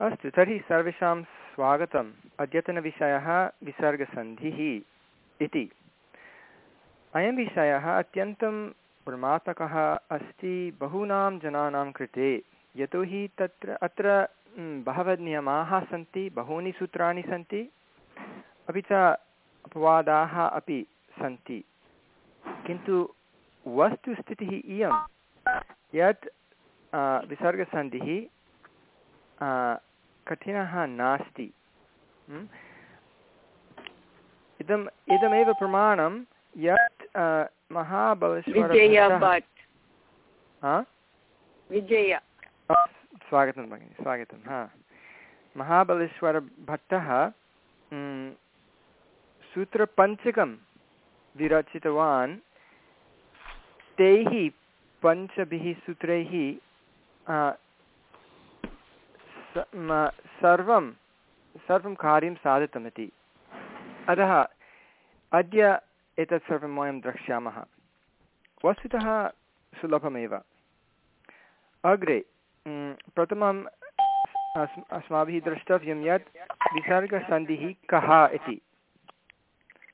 अस्तु, तर्हि सर्वेषां स्वागतम्। अद्यतनविषयः विसर्गसन्धिः इति। अयं विषयः अत्यन्तं प्रमापकः अस्ति, बहूनां जनानां कृते। यतोहि तत्र, अत्र बहवः नियमाः सन्ति, बहूनि सूत्राणि सन्ति, अपि च अपवादाः अपि सन्ति। किन्तु वस्तुस्थितिः इयं। यत् विसर्गसन्धिः कठिनः नास्ति। इदम् इदमेव प्रमाणं यत् महाबलेश्वर विजय स्वागतं भगिनि स्वागतं हा। महाबलेश्वरभट्टः सूत्रपञ्चकं विरचितवान्। तैः पञ्चभिः सूत्रैः सर्वं सर्वं कार्यं साधितमिति। अतः अद्य एतत् सर्वं वयं द्रक्ष्यामः। वस्तुतः सुलभमेव। अग्रे प्रथमं अस्माभिः द्रष्टव्यं यत् विसर्गसन्धिः कः इति।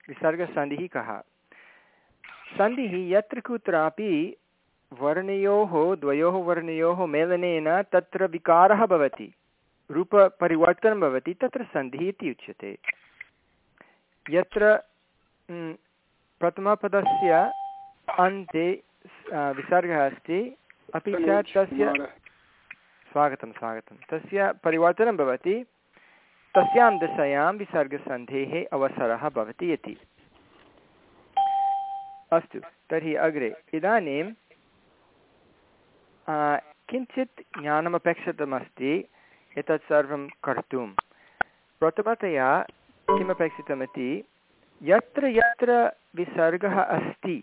विसर्गसन्धिः कः? सन्धिः यत्र कुत्रापि वर्णयोः, द्वयोः वर्णयोः मेलनेन तत्र विकारः भवति। रूपपरिवर्तनं भवति तत्र सन्धिः इति उच्यते। यत्र प्रथमपदस्य अन्ते विसर्गः अस्ति अपि च तस्य स्वागतं स्वागतं। तस्य परिवर्तनं भवति तस्यां दशायां विसर्गसन्धेः अवसरः भवति इति। अस्तु तर्हि अग्रे इदानीं किञ्चित् ज्ञानमपेक्षितमस्ति। एतत् सर्वं कर्तुं। प्रथमतया किमपेक्षितमिति, यत्र यत्र विसर्गः अस्ति,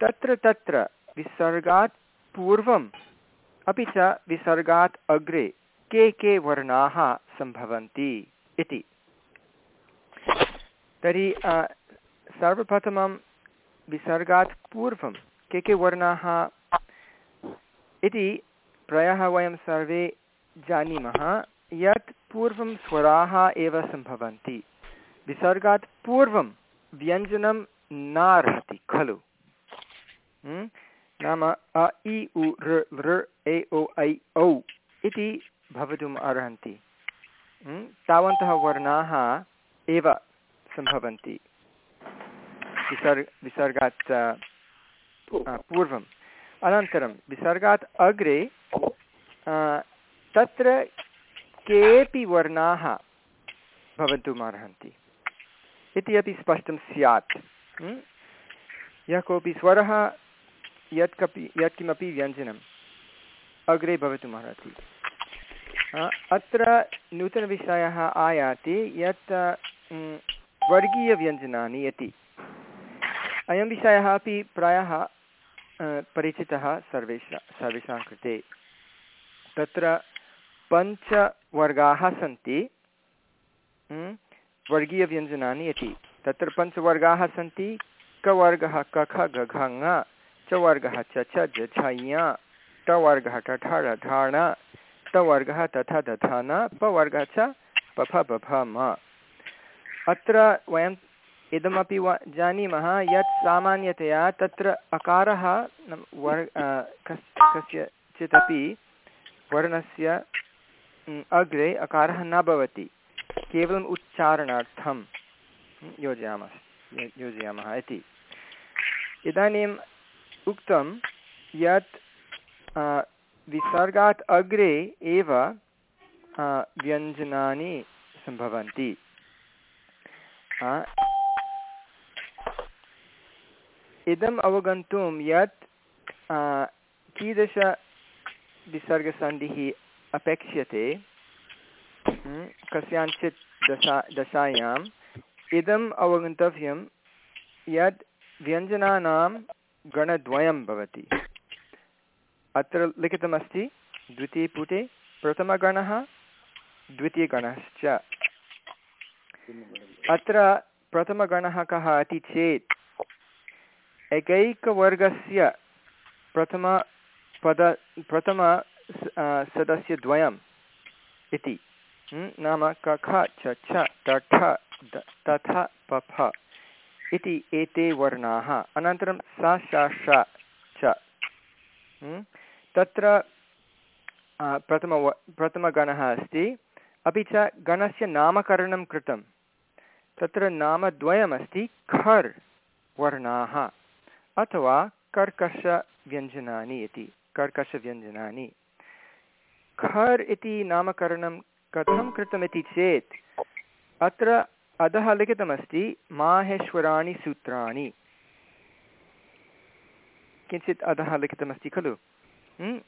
तत्र तत्र विसर्गात् पूर्वम् अपि च विसर्गात् अग्रे के के वर्णाः सम्भवन्ति इति। तर्हि सर्वप्रथमं विसर्गात् पूर्वं के के वर्णाः इति, प्रायः वयं सर्वे जानीमः, यत् पूर्वं स्वराः एव सम्भवन्ति। विसर्गात् पूर्वं व्यञ्जनं नार्हति, खलु। नाम अ, इ, उ ऋ लृ ए, ओ, ऐ, औ इति भवितुम् अर्हन्ति। तावन्तः वर्णाः एव सम्भवन्ति। विसर्, विसर्गात् पूर्वम्। अनन्तरं, विसर्गात् अग्रे तत्र केऽपि वर्णाः भवितुम् अर्हन्ति इति अपि स्पष्टं स्यात्। यः कोऽपि स्वरः यत् कपि यत्किमपि व्यञ्जनम् अग्रे भवितुमर्हति अत्र नूतनविषयः आयाति यत् वर्गीयव्यञ्जनानि इति। अयं विषयः अपि प्रायः परिचितः सर्वेषां सर्वेषां कृते। तत्र पञ्चवर्गाः सन्ति। वर्गीयव्यञ्जनानि इति। तत्र पञ्चवर्गाः सन्ति। कवर्गः कख गघ ङ। चवर्गः च छ ज टवर्गः टठ ढढ टवर्गः तथ दध न। पवर्गः च पफ बभ म। अत्र वयम् इदमपि वा जानीमः यत् सामान्यतया तत्र अकारः वर् कस्यचिदपि वर्णस्य अग्रे अकारः न भवति, केवलम् उच्चारणार्थं योजयामः योजयामः इति। इदानीम् उक्तं यत् विसर्गात् अग्रे एव व्यञ्जनानि सम्भवन्ति। इदम् अवगन्तुं यत् कीदृशविसर्गसन्धिः अपेक्ष्यते। कस्याञ्चित् दशा दशायाम् इदम् अवगन्तव्यं यत् व्यञ्जनानां गणद्वयं भवति। अत्र लिखितमस्ति, द्वितीयपुटे प्रथमगणः, द्वितीयगणश्च। अत्र प्रथमगणः कः इति चेत्, एकैकवर्गस्य प्रथमपद प्रथम सदस्यद्वयं इति। नाम कख च, छ टठ तथ पफ इति एते वर्णाः। अनन्तरं स, श ष च। तत्र प्रथम प्रथमगणः अस्ति। अपि च गणस्य नामकरणं कृतं। तत्र नामद्वयमस्ति खर् वर्णाः अथवा कर्कषव्यञ्जनानि इति। कर्कषव्यञ्जनानि खर् इति नामकरणं कथं कृतमिति चेत् अत्र अधः लिखितमस्ति माहेश्वराणि सूत्राणि। किञ्चित् अधः लिखितमस्ति खलु?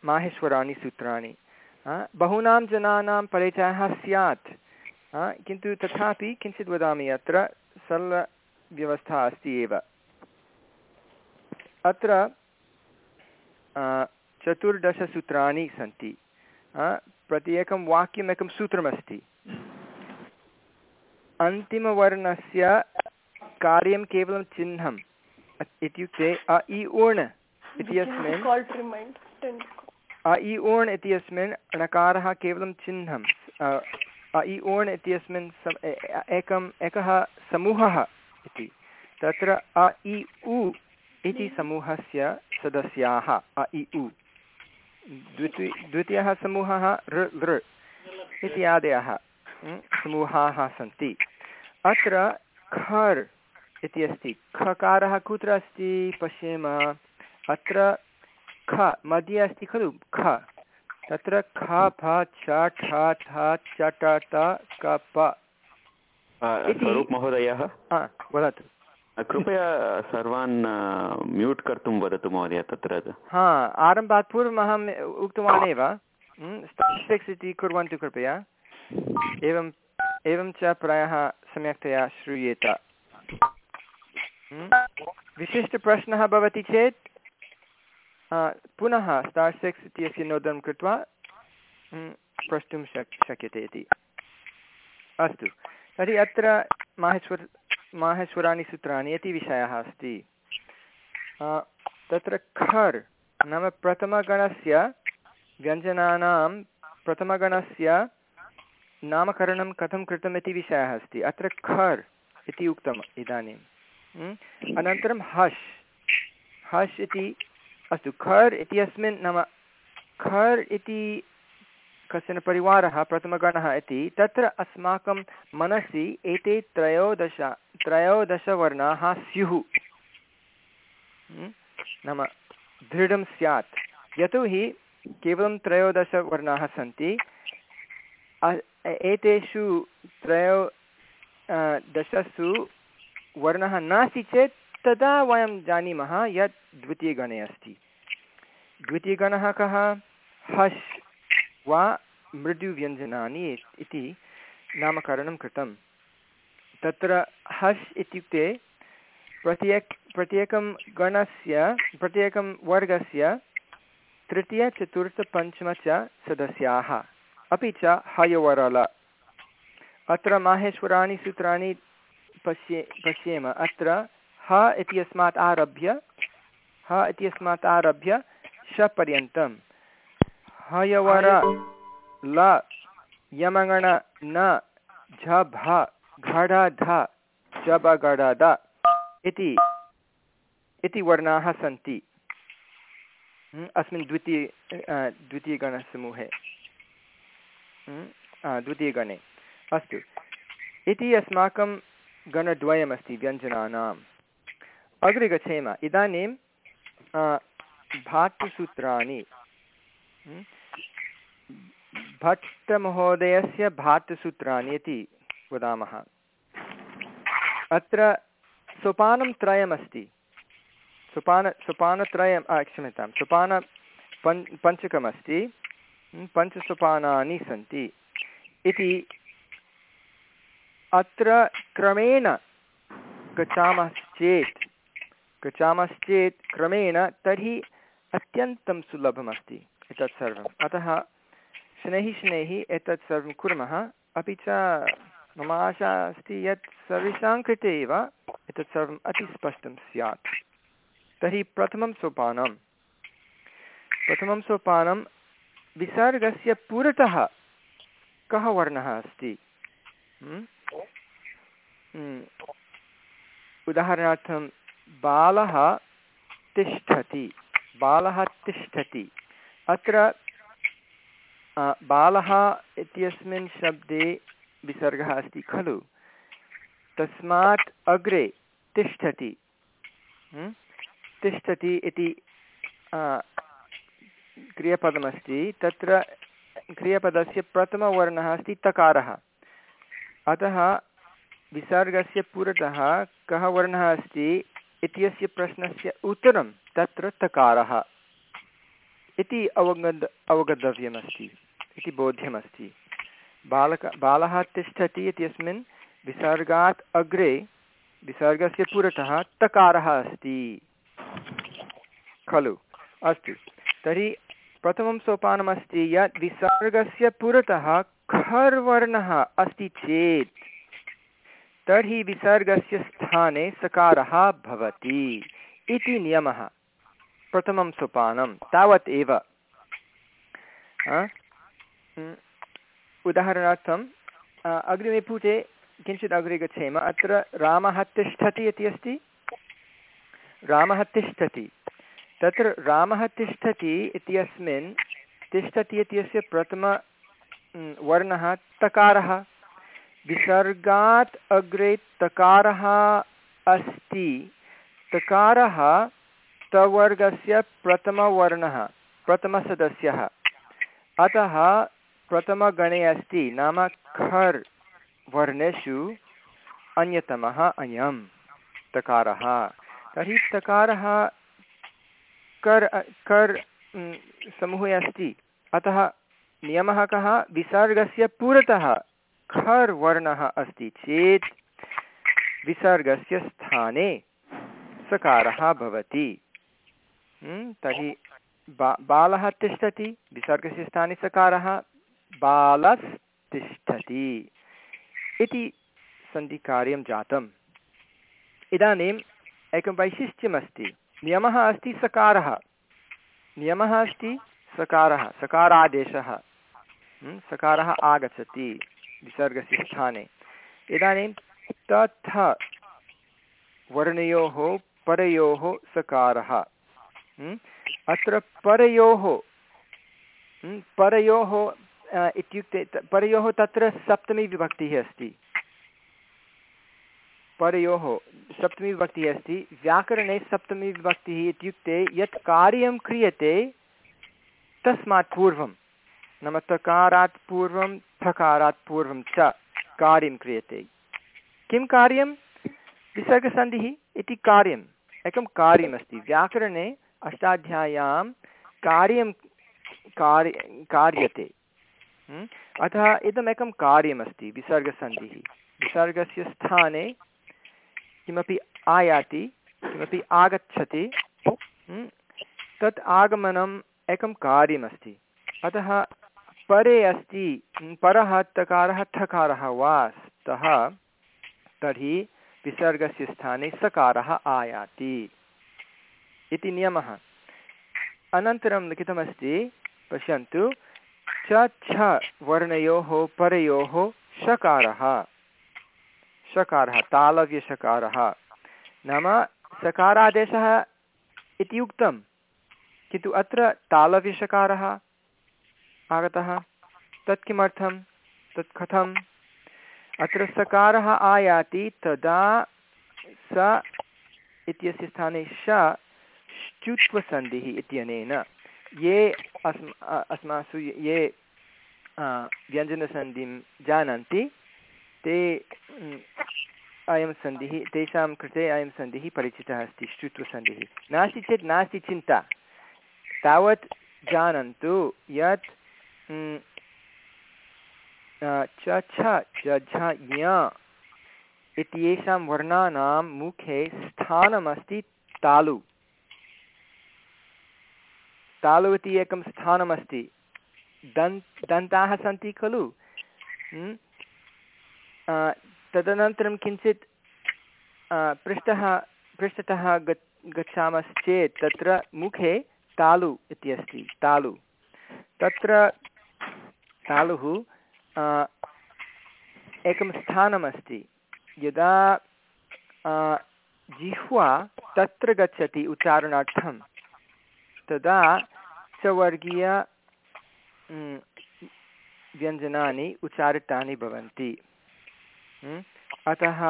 माहेश्वराणि सूत्राणि। बहूनां जनानां परिचयः स्यात्। किन्तु तथापि किञ्चित् वदामि अत्र, सरलव्यवस्था अस्ति एव। अत्र चतुर्दशसूत्राणि सन्ति। प्रति एकं वाक्यम् एकं सूत्रमस्ति अन्तिमवर्णस्य कार्यं केवलं चिह्नम् इत्युक्ते अ इ ऊण् इत्यस्मिन् अ इ ऊण् इत्यस्मिन् णकारः केवलं चिह्नं अ इ ऊण् इत्यस्मिन् एकम् एकः समूहः इति तत्र अ इ उ इति समूहस्य सदस्याः अ इ उ द्वितीय द्वितीयः समूहः ऋ लृ इत्यादयः समूहाः सन्ति। अत्र खर् इति अस्ति। खकारः कुत्र अस्ति? पश्येम। अत्र ख मध्ये अस्ति खलु? ख। तत्र ख फ छ ठ ठ च ट त क प। महोदयः वदतु। कृपया सर्वान् म्यूट् कर्तुं वदतु महोदय, तत्र हा, आरम्भात् पूर्वम् अहम् उक्तवान् एव स्टाटिस्टिक्स् इति कुर्वन्तु कृपया। एवम् एवं च प्रायः सम्यक्तया श्रूयेत। विशिष्टप्रश्नः भवति चेत् पुनः स्टार् सिक्स् इत्यस्य नोदनं कृत्वा प्रष्टुं शक्, शक्यते इति। अस्तु। तर्हि अत्र माहेश्वर माहेश्वराणि सूत्राणि इति विषयः अस्ति। तत्र खर् नाम प्रथमगणस्य व्यञ्जनानां प्रथमगणस्य नामकरणं कथं कृतम् इति विषयः अस्ति। अत्र खर् इति उक्तम् इदानीम् अनन्तरं हश्। हश् इति अस्तु। खर् इत्यस्मिन् नाम खर् इति कश्चन परिवारः प्रथमगणः इति। तत्र अस्माकं मनसि एते त्रयोदश, त्रयोदशवर्णाः स्युः। नाम दृढं स्यात्। यतोहि केवलं त्रयोदशवर्णाः सन्ति। एतेषु त्रयो दशसु वर्णः नास्ति चेत् तदा वयं जानीमः यत् द्वितीयगणे अस्ति। द्वितीयगणः कः? हश्। वा मृदुव्यञ्जनानि इति नामकरणं कृतं तत्र हश् इत्युक्ते प्रत्येक, प्रत्येकं गणस्य, प्रत्येकं वर्गस्य तृतीयचतुर्थपञ्चम च सदस्याः। अपि च हयवरल। अत्र माहेश्वराणि सूत्राणि पश्ये, पश्येम। अत्र ह इत्यस्मात् आरभ्य, ह इत्यस्मात् आरभ्य शपर्यन्तं हयवर ल यमगण न झ भ घढ ध जब गड द इति इति वर्णाः सन्ति अस्मिन् द्वितीय द्वितीयगणसमूहे द्वितीयगणे अस्तु इति अस्माकं गणद्वयमस्ति व्यञ्जनानाम् अग्रे गच्छेम इदानीं भाट्टसूत्राणि भट्टमहोदयस्य भाट्टसूत्राणि इति वदामः। अत्र सोपानं त्रयमस्ति सोपान सोपानत्रयं क्षम्यतां सोपान पञ् पञ्चकमस्ति। पञ्चसोपानानि सन्ति। इति अत्र क्रमेण गच्छामश्चेत्। गच्छामश्चेत् क्रमेण तर्हि अत्यन्तं सुलभमस्ति एतत् सर्वम्। अतः शनैः शनैः एतत् सर्वं कुर्मः। अपि च मम आशा अस्ति यत् सर्वेषां कृते एव एतत् सर्वम् अतिस्पष्टं स्यात्। तर्हि प्रथमं सोपानं प्रथमं सोपानं, विसर्गस्य पुरतः कः वर्णः अस्ति? हम्म? हम्म। उदाहरणार्थं, बालः तिष्ठति। बालः तिष्ठति। अत्र बालः इत्यस्मिन् शब्दे विसर्गः अस्ति, खलु? तस्मात् अग्रे तिष्ठति? तिष्ठति इति क्रियपदमस्ति। तत्र क्रियपदस्य प्रथमवर्णः अस्ति तकारः। अतः विसर्गस्य पुरतः कः वर्णः अस्ति इत्यस्य प्रश्नस्य उत्तरं तत्र तकारः। इति अवगन्ध, अवगन्तव्यमस्ति। इति बोध्यमस्ति। बालक बालः तिष्ठति इत्यस्मिन् विसर्गात् अग्रे, विसर्गस्य पुरतः तकारः अस्ति। खलु? अस्तु। तर्हि प्रथमं सोपानमस्ति यत् विसर्गस्य पुरतः खर् वर्णः अस्ति चेत्, तर्हि विसर्गस्य स्थाने सकारः भवति इति नियमः। प्रथमं सोपानं, तावत् एव। उदाहरणार्थम् अग्रिमे पुटे किञ्चित् अग्रे गच्छेम। अत्र रामः तिष्ठति इति अस्ति। रामः तिष्ठति। तत्र रामः तिष्ठति इत्यस्मिन्, तिष्ठति इत्यस्य प्रथम वर्णः तकारः। विसर्गात् अग्रे तकारः अस्ति। तकारः तवर्गस्य प्रथमवर्णः, प्रथमसदस्यः। अतः प्रथमगणे अस्ति, नाम खर् वर्णेषु अन्यतमः अयं तकारः। तर्हि तकारः कर् कर् समूहे अस्ति। अतः नियमः कः? विसर्गस्य पुरतः खर् वर्णः अस्ति चेत् विसर्गस्य स्थाने सकारः भवति। तर्हि बा, बालः तिष्ठति, विसर्गस्य स्थाने सकारः बालस्तिष्ठति इति सन्धिकार्यं जातम्। इदानीम् एकं वैशिष्ट्यमस्ति। नियमः अस्ति सकारः। नियमः अस्ति सकारः। सकारादेशः। सकारः आगच्छति विसर्गस्य स्थाने इदानीं तथ वर्णयोः, परयोः सकारः। अत्र परयोः। परयोः इत्युक्ते परयोः तत्र सप्तमी विभक्तिः अस्ति। परयोः सप्तमी विभक्तिः अस्ति। व्याकरणे सप्तमी विभक्तिः इत्युक्ते यत् कार्यं क्रियते तस्मात् पूर्वं। नाम तकारात् पूर्वं, थकारात् पूर्वं च कार्यं क्रियते। किं कार्यं? विसर्गसन्धिः इति कार्यम्। एकं कार्यमस्ति व्याकरणे अष्टाध्याय्यां कार्यं कार्य, कार्यते। अतः इदमेकं कार्यमस्ति विसर्गसन्धिः। विसर्गस्य स्थाने किमपि आयाति, किमपि आगच्छति तत् आगमनम् एकं कार्यमस्ति। अतः परे अस्ति परः तकारः, थकारः वा स्तः, तर्हि विसर्गस्य स्थाने सकारः आयाति इति नियमः। अनन्तरं लिखितमस्ति, पश्यन्तु च छ वर्णयोः परयोः शकारः शकारः तालव्यशकारः नाम सकारादेशः इति उक्तं किन्तु अत्र तालव्यशकारः आगतः। तत् किमर्थं तत् कथम् अत्र सकारः आयाति तदा स इत्यस्य स्थाने श श्चुत्वसन्धिः इत्यनेन। ये अस्म अस्मासु ये व्यञ्जनसन्धिं जानन्ति, ते अयं सन्धिः, तेषां कृते अयं सन्धिः परिचितः अस्ति श्रुत्वसन्धिः नास्ति चेत् नास्ति चिन्ता। तावत् जानन्तु यत् च, छ झ इत्येषां वर्णानां मुखे स्थानमस्ति तालु। तालु इति एकं स्थानमस्ति। दन्, दन्ताः सन्ति खलु? तदनन्तरं किञ्चित् पृष्ठः, पृष्ठतः ग गच्छामश्चेत् तत्र मुखे तालु इति अस्ति, तालु। तत्र तालुः एकं स्थानमस्ति। यदा जिह्वा तत्र गच्छति उच्चारणार्थं, तदा चवर्गीय व्यञ्जनानि उच्चारितानि भवन्ति। अतः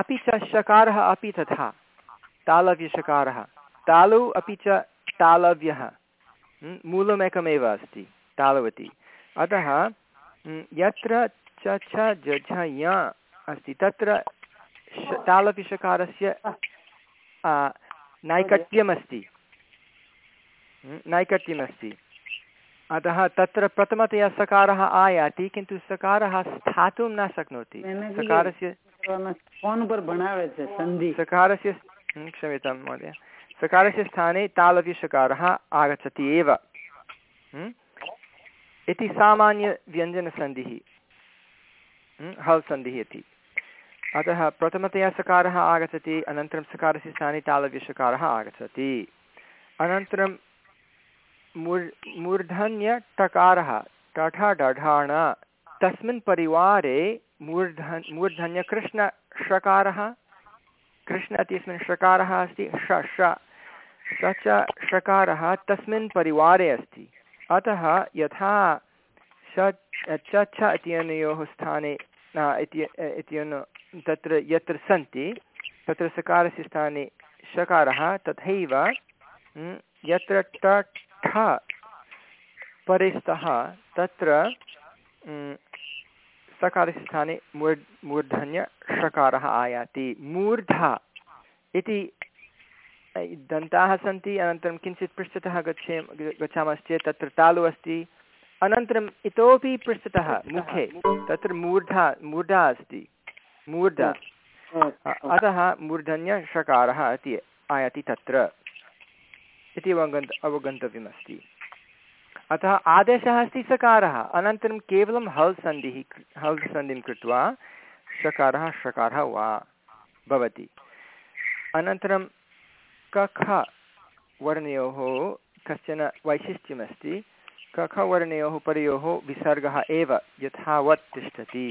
अपि च शकारः अपि तथा तालव्यशकारः तालु अपि च तालव्यः। मूलमेकमेव अस्ति, तालवति। अतः यत्र च, छ झ य अस्ति, तत्र तालव्यशकारस्य नैकट्यमस्ति नैकट्यमस्ति अतः तत्र प्रथमतया सकारः आयाति किन्तु सकारः स्थातुं न शक्नोति। सकारस्य सकारस्य क्षम्यतां महोदय। सकारस्य स्थाने तालव्यसकारः आगच्छति एव। इति सामान्यव्यञ्जनसन्धिः हल् सन्धिः इति। अतः प्रथमतया सकारः आगच्छति अनन्तरं सकारस्य स्थाने तालव्यसकारः आगच्छति। अनन्तरं मूर् मूर्धन्यटकारः टठ डढाण। तस्मिन् परिवारे मूर्धन् मूर्धन्यकृष्णषकारः कृष्ण इत्यस्मिन् षकारः अस्ति ष ष स च षकारः तस्मिन् परिवारे अस्ति। अतः यथा च छ इत्यनयोः स्थाने इत्यन, तत्र यत्र सन्ति, तत्र सकारस्य स्थाने षकारः, तथैव यत्र ठ परे स्तः तत्र सकारस्य स्थाने मूर् मूर्धन्य षकारः आयाति। मूर्धा इति दन्ताः सन्ति अनन्तरं किञ्चित् पृष्ठतः गच्छे गच्छामश्चेत् तत्र तालु अस्ति। अनन्तरम् इतोपि पृष्ठतः मुखे तत्र मूर्धा मूर्धा अस्ति। मूर्धा। अतः मूर्धन्यषकारः इति आयाति तत्र। इति अवगन्त अवगन्तव्यमस्ति अतः आदेशः अस्ति सकारः। अनन्तरं केवलं हल् सन्धिः हल् सन्धिं कृत्वा षकारः षकारः वा भवति। अनन्तरं कख वर्णयोः कश्चन वैशिष्ट्यमस्ति। कखवर्णयोः परयोः विसर्गः एव यथावत् तिष्ठति।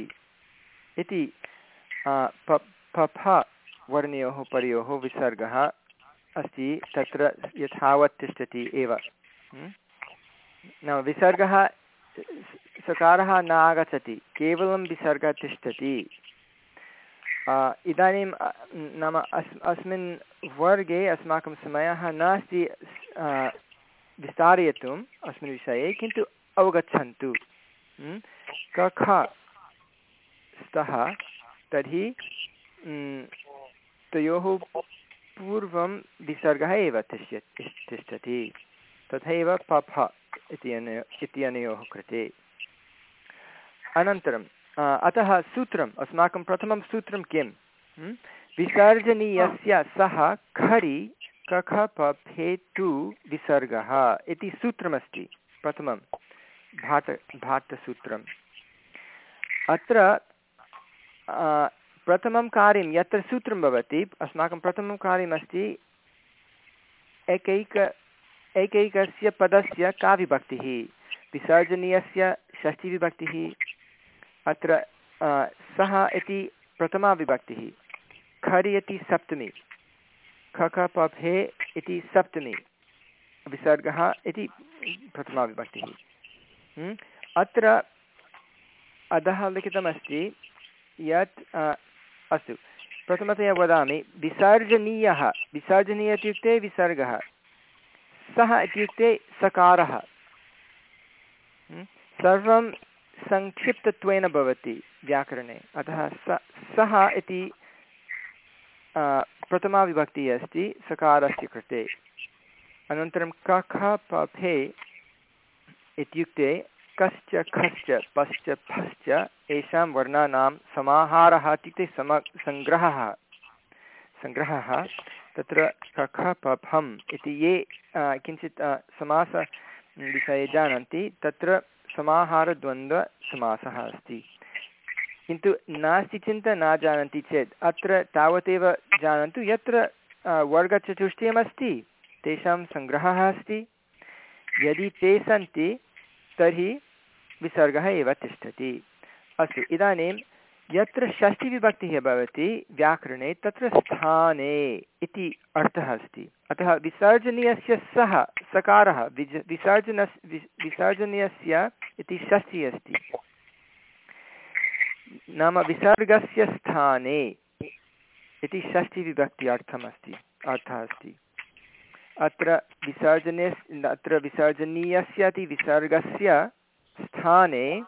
इति पफ वर्णयोः परयोः विसर्गः अस्ति, तत्र यथावत् तिष्ठति एव। नाम विसर्गः, सकारः न आगच्छति, केवलं विसर्गः तिष्ठति। इदानीं नाम अस्, अस्मिन् वर्गे अस्माकं समयः नास्ति विस्तारयितुम् अस्मिन् विषये, किन्तु अवगच्छन्तु। कख स्तः, तर्हि तयोः पूर्वं विसर्गः एव तिष्ठ तिष्ठति। तथैव पफ इत्यनयो इत्यनयोः कृते। अनन्तरम् अतः सूत्रम्, अस्माकं प्रथमं सूत्रं किं विसर्जनीयस्य सः खरि कख पफेतु विसर्गः इति सूत्रमस्ति, प्रथमं भाट भाट्टसूत्रम् अत्र प्रथमं कार्यं यत्र सूत्रं भवति, अस्माकं प्रथमं कार्यमस्ति एकैक एकैकस्य पदस्य का विभक्तिः विसर्जनीयस्य षष्ठीविभक्तिः, अत्र सः इति प्रथमा विभक्तिः खरि इति सप्तमी खख इति सप्तमी, विसर्गः इति प्रथमा विभक्तिः अत्र अधः लिखितमस्ति, यत् अस्तु। प्रथमतया वदामि, विसर्जनीयः, विसर्जनीय इत्युक्ते विसर्गः। सः इत्युक्ते सकारः। सर्वं संक्षिप्तत्वेन भवति व्याकरणे। अतः स, सः इति प्रथमा विभक्तिः अस्ति, सकारस्य कृते। अनन्तरं कख पफे इत्युक्ते कश्च खश्च पश्च फश्च येषां वर्णानां समाहारः इत्युक्ते सम, सङ्ग्रहः। सङ्ग्रहः, तत्र कख पफम् इति ये किञ्चित् समासविषये जानन्ति, तत्र समाहारद्वन्द्वसमासः अस्ति। किन्तु नास्ति चिन्ता, न जानन्ति चेत्, अत्र तावदेव जानन्तु, यत्र वर्गचतुष्टयमस्ति, तेषां सङ्ग्रहः अस्ति। यदि ते सन्ति तर्हि विसर्गः एव तिष्ठति। अस्तु, इदानीं यत्र षष्ठीविभक्तिः भवति व्याकरणे, तत्र स्थाने इति अर्थः अस्ति। अतः विसर्जनीयस्य सः, सकारः, विज, विसर्जनस् विसर्जनीयस्य इति षष्ठी अस्ति। नाम विसर्गस्य स्थाने इति षष्ठीविभक्ति अर्थम् अस्ति अर्थः अस्ति। अत्र विसर्जने अत्र विसर्जनीयस्य इति विसर्गस्य स्थाने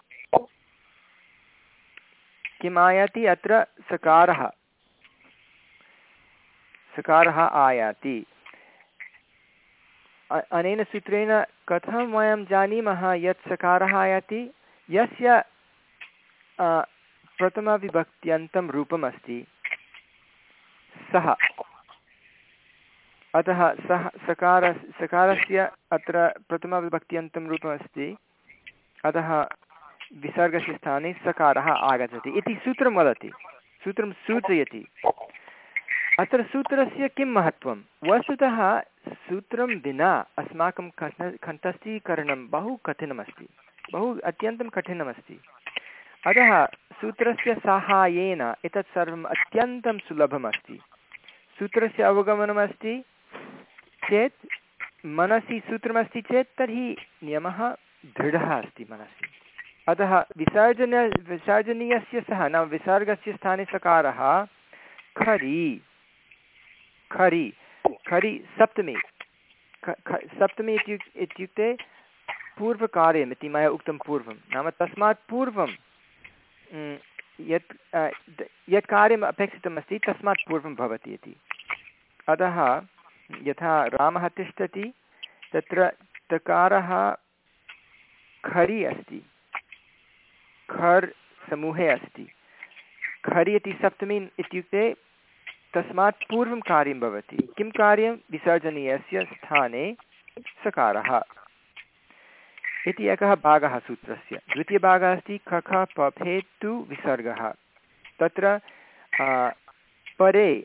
किम् आयाति? अत्र सकारः। सकारः आयाति। अनेन सूत्रेण कथं वयं जानीमः यत् सकारः आयाति? यस्य प्रथमविभक्त्यन्तं रूपम् अस्ति सः। अतः सः सकार, सकारस्य अत्र प्रथमविभक्त्यन्तं रूपमस्ति। अतः विसर्गस्य स्थाने सकारः आगच्छति इति सूत्रं वदति। सूत्रं सूचयति। अत्र सूत्रस्य किं महत्त्वं? वस्तुतः सूत्रं विना अस्माकं कण्ठ कण्ठस्थीकरणं बहु कठिनमस्ति। बहु अत्यन्तं कठिनमस्ति। अतः सूत्रस्य साहाय्येन एतत् सर्वम् अत्यन्तं सुलभमस्ति। सूत्रस्य अवगमनमस्ति। चेत् मनसि सूत्रमस्ति चेत् तर्हि नियमः दृढः अस्ति मनसि। अतः विसर्जन, विसर्जनीयस्य सः, नाम विसर्गस्य स्थाने सकारः खरि। खरि। खरि सप्तमी। सप्तमी इत्युक्, इत्युक्ते पूर्वकार्यम् इति मया उक्तं पूर्वं। नाम तस्मात् पूर्वं यत् यत् कार्यम् अपेक्षितमस्ति तस्मात् पूर्वं भवति इति। अतः यथा रामः तिष्ठति, तत्र तकारः खरि अस्ति। खर् समूहे अस्ति। खरि इति सप्तमी इत्युक्ते तस्मात् पूर्वं कार्यं भवति। किं कार्यं? विसर्जनीयस्य स्थाने सकारः। इति एकः भागः सूत्रस्य। द्वितीयभागः अस्ति खख पफेतु विसर्गः। तत्र परे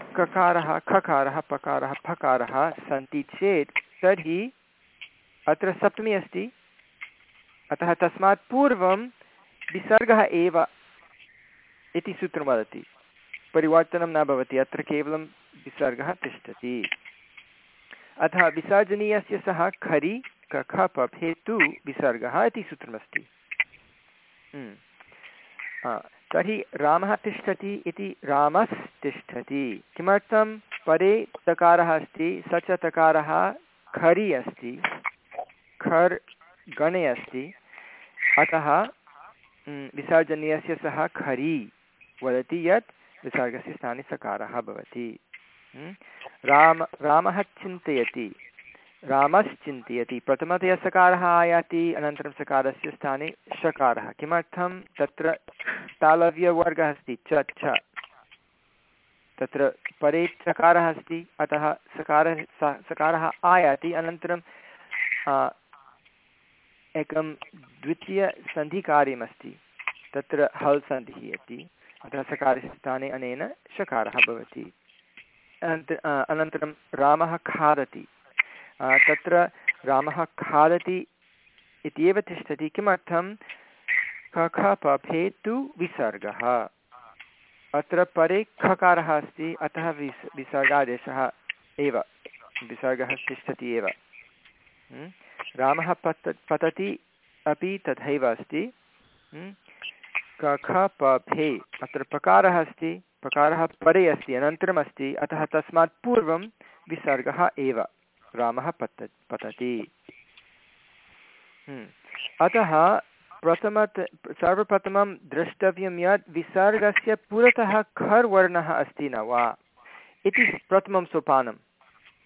ककारः, खकारः, पकारः, फकारः सन्ति चेत् तर्हि अत्र सप्तमी अस्ति। अतः तस्मात् पूर्वं विसर्गः एव इति सूत्रं वदति। परिवर्तनं न भवति, अत्र केवलं विसर्गः तिष्ठति। अतः विसर्जनीयस्य सः खरि, कख पफेतु विसर्गः इति सूत्रमस्ति। हम्म। तर्हि रामः तिष्ठति इति रामस्तिष्ठति किमर्थं? परे तकारः अस्ति, स च तकारः खरि अस्ति, खर् गणे अस्ति। अतः विसर्जनीयस्य सः खरी वदति यत् विसर्गस्य स्थाने सकारः भवति। राम, रामः चिन्तयति। रामश्चिन्तयति। प्रथमतया सकारः आयाति, अनन्तरं सकारस्य स्थाने षकारः। किमर्थं? तत्र तालव्यवर्गः अस्ति, च, छ। तत्र परे चकारः अस्ति, अतः सकारः सकारः आयाति, अनन्तरं एकं द्वितीयसन्धिकार्यमस्ति। तत्र हल् सन्धिः इति अतः सकारस्य स्थाने अनेन षकारः भवति। अनन्त अनन्तरं रामः खादति। तत्र रामः खादति इत्येव तिष्ठति। किमर्थं? खख पफे तु विसर्गः। अत्र परे खकारः अस्ति, अतः विस्, विसर्गादेशः एव। विसर्गः तिष्ठति एव। रामः पत, पतति अपि तथैव अस्ति। कख पफे, अत्र प्रकारः अस्ति। प्रकारः परे अस्ति, अनन्तरम् अस्ति। अतः तस्मात् पूर्वं विसर्गः एव। रामः पत, पतति। अतः प्रथमत, सर्वप्रथमं द्रष्टव्यं यत् विसर्गस्य पुरतः खर् वर्णः अस्ति न वा? इति प्रथमं सोपानम्।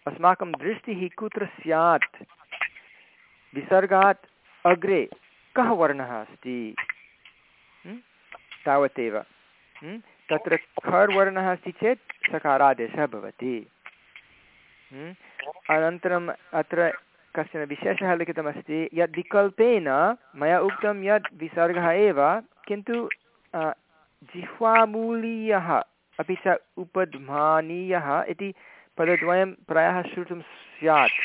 अस्माकं दृष्टिः कुत्र स्यात्? विसर्गात् अग्रे कः वर्णः अस्ति? तावदेव। तत्र खर् वर्णः अस्ति चेत् सकारादेशः भवति। अनन्तरम् अत्र कश्चन विशेषः लिखितमस्ति, यद् विकल्पेन मया उक्तं यत् विसर्गः एव, किन्तु जिह्वामूलीयः, अपि च उपध्मानीयः इति पदद्वयं प्रायः श्रुतं स्यात्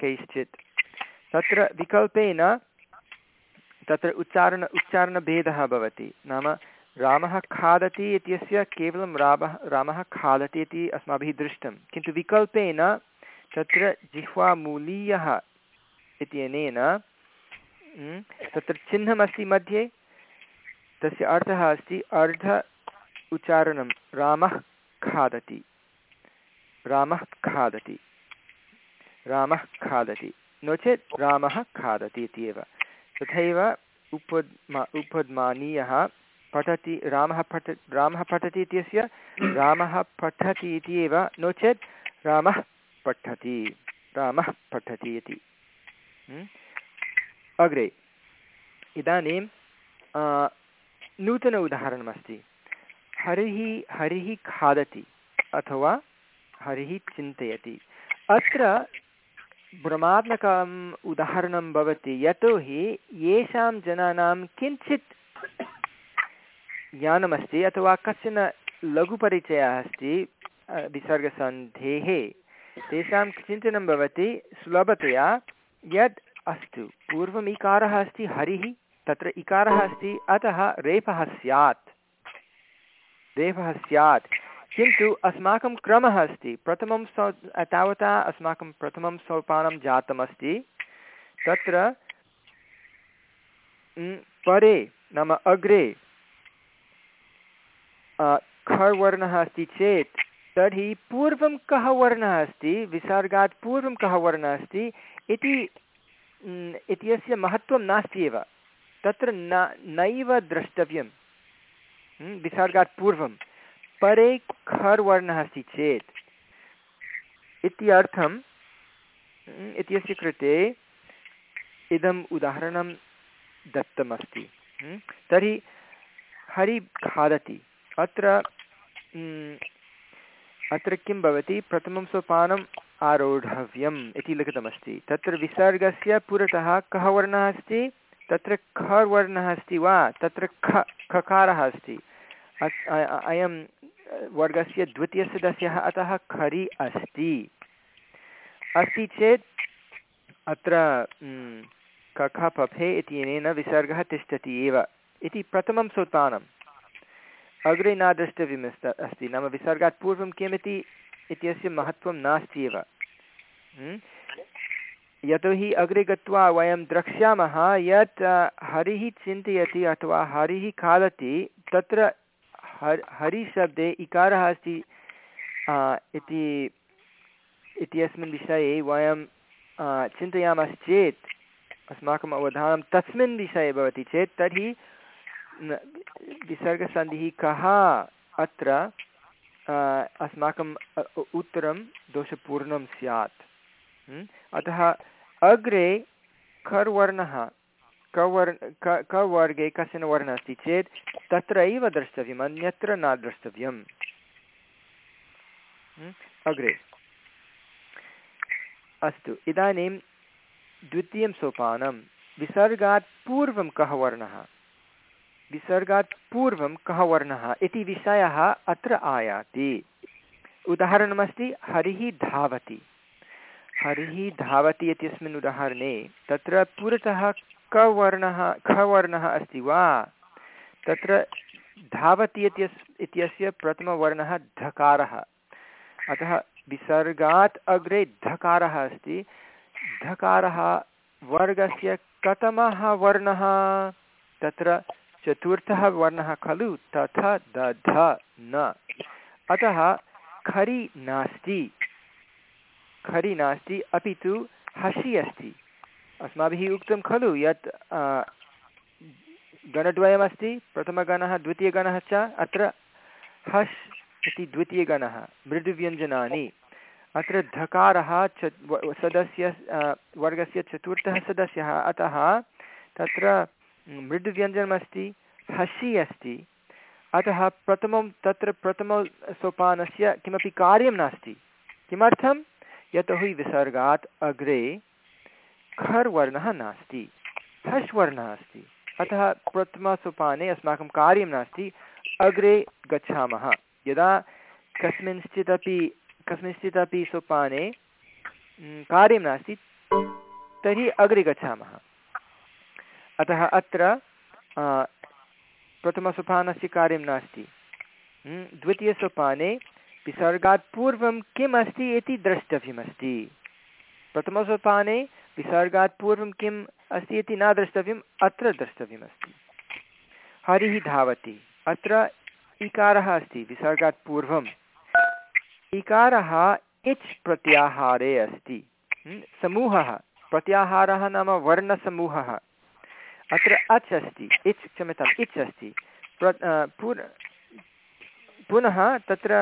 कैश्चित्। तत्र विकल्पेन तत्र उच्चारण, उच्चारणभेदः भवति। नाम रामः खादति इत्यस्य केवलं रामः रामः खादति इति अस्माभिः दृष्टं। किन्तु विकल्पेन तत्र जिह्वामूलीयः इत्यनेन तत्र चिह्नमस्ति मध्ये, तस्य अर्थः अस्ति अर्ध उच्चारणं, रामः खादति। रामः खादति। रामः खादति। नो चेत् रामः खादति इति एव। तथैव उपद्मा, उपद्मानीयः पठति, रामः पठ, रामः पठति इत्यस्य, रामः पठति इति एव। नो चेत् रामः पठति, रामः पठति इति। अग्रे, इदानीं नूतन उदाहरणमस्ति। हरिः हरिः खादति अथवा हरिः चिन्तयति। अत्र भ्रमात्मकम् उदाहरणं भवति, यतोहि येषां जनानां किञ्चित् ज्ञानमस्ति अथवा कश्चन लघुपरिचयः अस्ति विसर्गसन्धेः। तेषां चिन्तनं भवति सुलभतया यद् अस्तु। पूर्वम् इकारः अस्ति हरिः, तत्र इकारः अस्ति, अतः रेफः स्यात्। रेफः स्यात्। किन्तु अस्माकं क्रमः अस्ति। प्रथमं सौ तावता अस्माकं प्रथमं सोपानं जातमस्ति। तत्र परे, नाम अग्रे खर् वर्णः अस्ति चेत् तर्हि पूर्वं कः वर्णः अस्ति? विसर्गात् पूर्वं कः वर्णः अस्ति? इति इत्यस्य महत्त्वं नास्ति एव। तत्र न, नैव द्रष्टव्यं विसर्गात् पूर्वं। परे खर् वर्णः अस्ति चेत्। इत्यर्थं इत्यस्य कृते इदम् उदाहरणं दत्तमस्ति। तर्हि हरि खादति अत्र अत्र किं भवति? प्रथमं सोपानम् आरोढव्यम् इति लिखितमस्ति। तत्र विसर्गस्य पुरतः कः वर्णः अस्ति? तत्र ख वर्णः अस्ति वा? तत्र ख, खकारः अस्ति। अयं वर्गस्य द्वितीयसदस्यः अतः खरि अस्ति। अस्ति चेत् अत्र कख पफे इत्यनेन विसर्गः तिष्ठति एव। इति प्रथमं सोपानम्। अग्रे न द्रष्टव्यम् अस्ति। नाम विसर्गात् पूर्वं किमिति इत्यस्य महत्त्वं नास्ति एव। यतोहि अग्रे गत्वा वयं द्रक्ष्यामः यत् हरिः चिन्तयति अथवा हरिः खादति, तत्र हर्, हरिशब्दे इकारः अस्ति इति, इत्यस्मिन् विषये वयं चिन्तयामश्चेत्, अस्माकम् अवधानं तस्मिन् विषये भवति चेत् तर्हि विसर्गसन्धिः कः? अत्र अस्माकम् उत्तरं दोषपूर्णं स्यात्। अतः, अग्रे खर्वर्णः कवर्ण क, कवर्गे कश्चन वर्णः अस्ति चेत्, तत्रैव द्रष्टव्यम्, अन्यत्र न द्रष्टव्यम्। अग्रे। अस्तु, इदानीं द्वितीयं सोपानं। विसर्गात् पूर्वं कः वर्णः? विसर्गात् पूर्वं कः वर्णः? इति विषयः अत्र आयाति। उदाहरणमस्ति, हरिः धावति। हरिः धावति इत्यस्मिन् उदाहरणे, तत्र पुरतः कवर्णः खवर्णः अस्ति वा? तत्र धावति इत्यस्, इत्यस्य प्रथमवर्णः धकारः। अतः विसर्गात् अग्रे धकारः अस्ति। धकारः वर्गस्य कतमः वर्णः? तत्र चतुर्थः वर्णः खलु? तथा दध न। अतः खरि नास्ति। खरि नास्ति, अपि तु हसि अस्ति। अस्माभिः उक्तं खलु यत् गणद्वयमस्ति, प्रथमगणः, द्वितीयगणः च, अत्र हस् इति द्वितीयगणः, मृदुव्यञ्जनानि। अत्र धकारः च सदस्य वर्गस्य चतुर्थः सदस्यः। अतः तत्र मृदुव्यञ्जनमस्ति, हसि अस्ति। अतः प्रथमं तत्र प्रथमसोपानस्य किमपि कार्यं नास्ति। किमर्थं? यतोहि विसर्गात् अग्रे खर् वर्णः नास्ति हस् वर्णः अस्ति। अतः प्रथमसोपाने अस्माकं कार्यं नास्ति, अग्रे गच्छामः। यदा कस्मिंश्चित् अपि सोपाने कार्यं नास्ति, तर्हि अग्रे गच्छामः। अतः अत्र प्रथमसोपानस्य कार्यं नास्ति। द्वितीयसोपाने, विसर्गात् पूर्वं किम् अस्ति इति द्रष्टव्यमस्ति। प्रथमसोपाने, विसर्गात् पूर्वं किम् अस्ति इति न द्रष्टव्यम्, अत्र द्रष्टव्यमस्ति। हरिः धावति। अत्र इकारः अस्ति, विसर्गात् पूर्वम्। इकारः इच् प्रत्याहारे अस्ति। समूहः। प्रत्याहारः नाम वर्णसमूहः। अत्र अच् अस्ति इच्, क्षम्यताम् इच् अस्ति प्र पुनः तत्र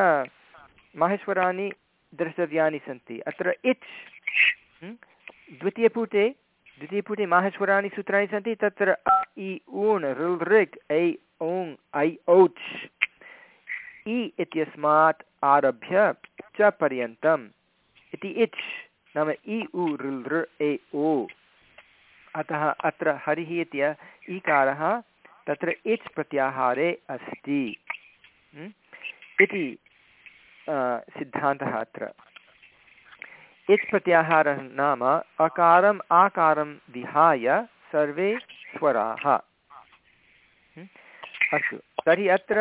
माहेश्वराणि द्रष्टव्यानि सन्ति। अत्र इच् द्वितीयपुटे द्वितीयपुटे माहेश्वराणि सूत्राणि सन्ति, तत्र इ ऊण् ऋल् ऋक् ऐ ओङ् ऐ, औच्। इ इत्यस्मात् आरभ्य च पर्यन्तम्। इति इच्, नाम इ, उ, ऋल्, ऋ ए ओ अतः अत्र हरिः इत्य ईकारः तत्र इच् प्रत्याहारे अस्ति। इति सिद्धान्तः अत्र। इच् प्रत्याहारः नाम अकारम् आकारं विहाय सर्वे स्वराः। अस्तु। तर्हि अत्र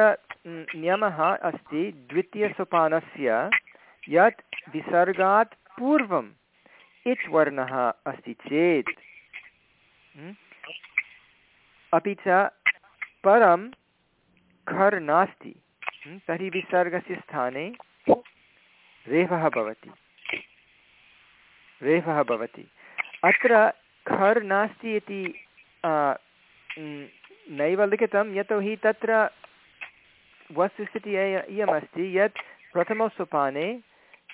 नियमः अस्ति द्वितीयसोपानस्य यत् विसर्गात् पूर्वम् इच् वर्णः अस्ति चेत्। अपि च परं खर् नास्ति। तर्हि विसर्गस्य स्थाने रेफः भवति। रेफः भवति। अत्र खर् नास्ति इति नैव लिखितं, यतोहि तत्र वस्तुस्थितिः इयमस्ति यत् प्रथमसोपाने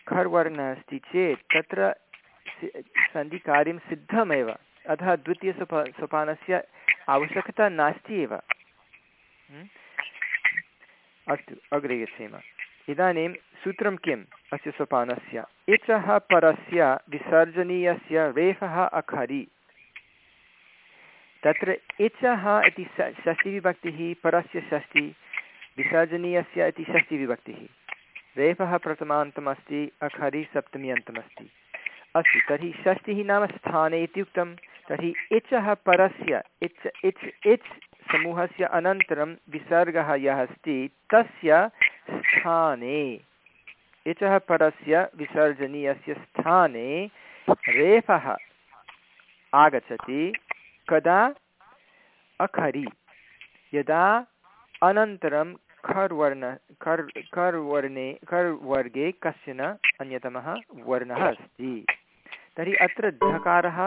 खर् वर्णः अस्ति चेत् तत्र सन्धिकार्यं सिद्धमेव। अतः द्वितीयसोपा सोपानस्य आवश्यकता नास्ति एव। अस्तु, अग्रे गच्छेम। इदानीं सूत्रं किम्? अस्य सोपानस्य। इचः परस्य विसर्जनीयस्य रेफः अखरि। तत्र इचः इति षष्टिविभक्तिः, परस्य षष्टि, विसर्जनीयस्य इति षष्टिविभक्तिः। रेफः प्रथमान्तमस्ति, अखरि सप्तमी अन्तमस्ति। अस्तु, तर्हि षष्टिः नाम स्थाने इत्युक्तं तर्हि इचः परस्य इच् इच् इच् समूहस्य अनन्तरं विसर्गः यः अस्ति, तस्य स्थाने इचः परस्य विसर्जनीयस्य स्थाने रेफः आगच्छति, कदा? अखरि। यदा अनन्तरं खर् वर्ण खर् खर् वर्णे खर् वर्गे कश्चन अन्यतमः वर्णः अस्ति। तर्हि अत्र धकारः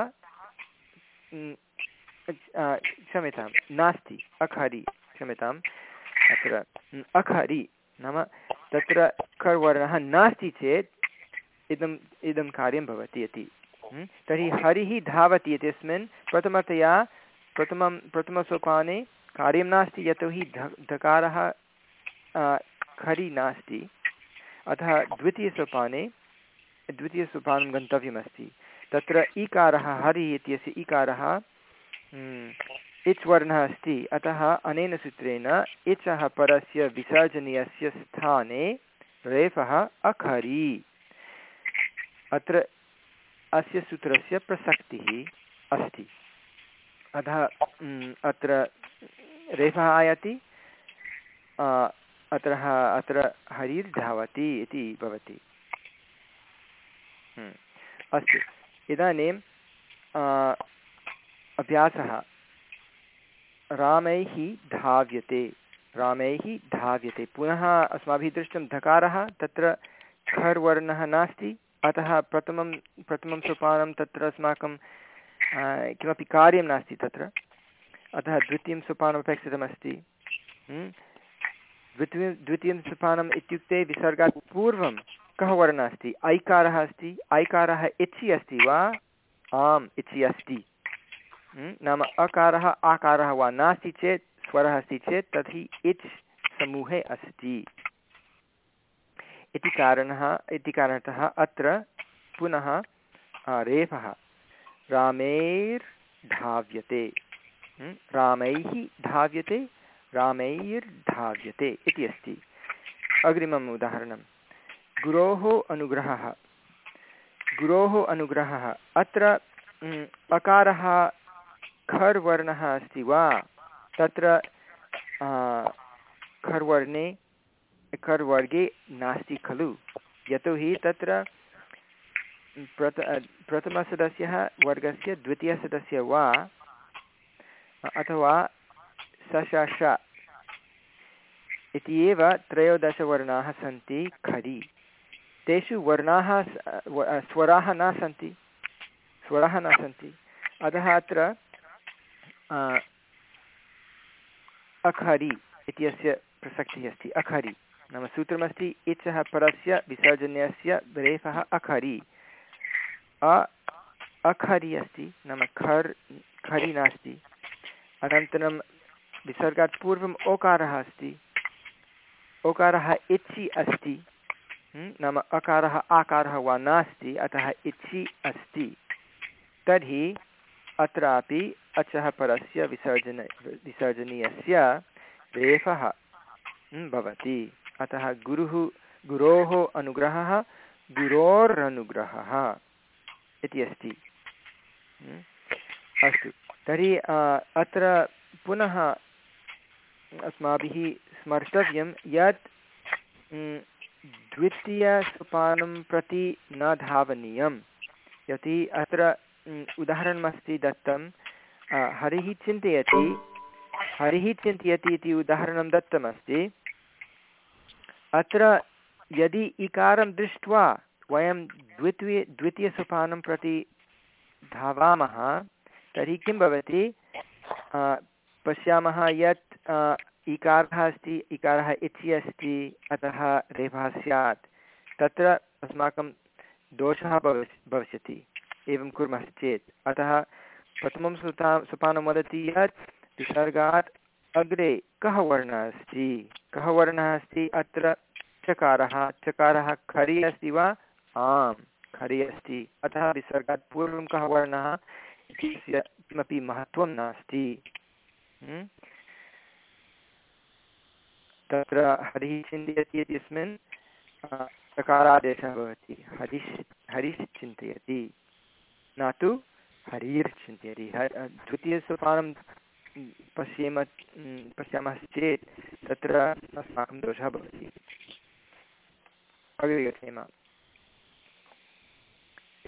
क्षम्यतां नास्ति, अखरि, क्षम्यताम्, अत्र अखरि, नाम तत्र खर्वर्णः नास्ति चेत् इदम् इदं कार्यं भवति इति। तर्हि हरिः धावति इत्यस्मिन् प्रथमतया प्रथमं, प्रथमसोपाने कार्यं नास्ति, यतोहि ध, धकारः खरि नास्ति। अतः द्वितीयसोपाने, द्वितीयसोपानं गन्तव्यमस्ति। तत्र ईकारः, हरिः इत्यस्य ईकारः इच् वर्णः अस्ति। अतः अनेन सूत्रेण इचः परस्य विसर्जनीयस्य स्थाने रेफः अखरि। अत्र अस्य सूत्रस्य प्रसक्तिः अस्ति। अतः अत्र रेफः आयाति अत्र अत्र हरिर्धावति इति भवति। अस्तु। इदानीं अभ्यासः। रामैः धाव्यते। रामैः धाव्यते। पुनः अस्माभिः दृष्टं धकारः, तत्र खर् वर्णः नास्ति। अतः प्रथमं प्रथमं सोपानं तत्र अस्माकं किमपि कार्यं नास्ति तत्र। अतः द्वितीयं सोपानम् अपेक्षितमस्ति। द्वितीयं द्वितीयं सोपानम् इत्युक्ते विसर्गात् पूर्वं कः वर्णः अस्ति? ऐकारः अस्ति? ऐकारः इचि अस्ति वा? आम् इचि अस्ति। नाम अकारः, आकारः वा नास्ति चेत्, स्वरः अस्ति चेत्, तर्हि इच् समूहे अस्ति। इति कारणः, इति कारणतः अत्र पुनः रेफः रामैर्धाव्यते। रामैः धाव्यते, रामैर्धाव्यते इति अस्ति। अग्रिमम् उदाहरणं गुरोः अनुग्रहः। गुरोः अनुग्रहः। अत्र अकारः खर् वर्णः अस्ति वा? तत्र खर् वर्णे खर् वर्गे नास्ति खलु। यतोहि तत्र प्रथ प्रथमसदस्यः वर्गस्य द्वितीयसदस्यः वा? अथवा सशश इति एव त्रयोदशवर्णाः सन्ति खरि। तेषु वर्णाः स्वराः न सन्ति। स्वराः न सन्ति। अतः अत्र अखरि इत्यस्य प्रसक्तिः अस्ति। अखरि नाम सूत्रमस्ति। इच्छः परस्य विसर्जन्यस्य रेफः अखरि। अ, अखरि अस्ति, नाम खर्, खरि नास्ति। अनन्तरं विसर्गात् पूर्वम् ओकारः अस्ति। ओकारः इच्छि अस्ति। नाम अकारः आकारः वा नास्ति, अतः इच्छि अस्ति। तर्हि अत्रापि अचः परस्य विसर्जन, विसर्जनीयस्य रेफः भवति। अतः गुरुः, गुरोः अनुग्रहः, गुरोरनुग्रहः इति अस्ति। अस्तु। तर्हि अत्र पुनः अस्माभिः स्मर्तव्यं यत् द्वितीयसोपानं प्रति न धावनीयं यदि अत्र उदाहरणमस्ति दत्तं हरिः चिन्तयति हरिः चिन्तयति इति उदाहरणं दत्तमस्ति। अत्र यदि इकारं दृष्ट्वा वयं द्वितीय द्वितीयसोपानं प्रति धावामः, तर्हि किं भवति? पश्यामः यत् इकारः अस्ति, इकारः इति अस्ति, अतः रेफः स्यात्। तत्र अस्माकं दोषः भवि भविष्यति, एवं कुर्मश्चेत् अतः प्रथमं सुता, सोपानं वदति यत् विसर्गात् अग्रे कः वर्णः अस्ति? कः वर्णः अस्ति? अत्र चकारः। चकारः खरि अस्ति वा? आम्, खरि अस्ति। अतः विसर्गात् पूर्वं कः वर्णः? इत्यस्य किमपि महत्त्वं नास्ति। हम्म? तत्र हरिः चिन्तयति इत्यस्मिन् सकारादेशः भवति। हरिश् हरिश् चिन्तयति, न तु हरिर्चिन्तयति द्वितीयसोपानं पश्येम पश्यामश्चेत् तत्र अस्माकं दोषः भवति। अग्रे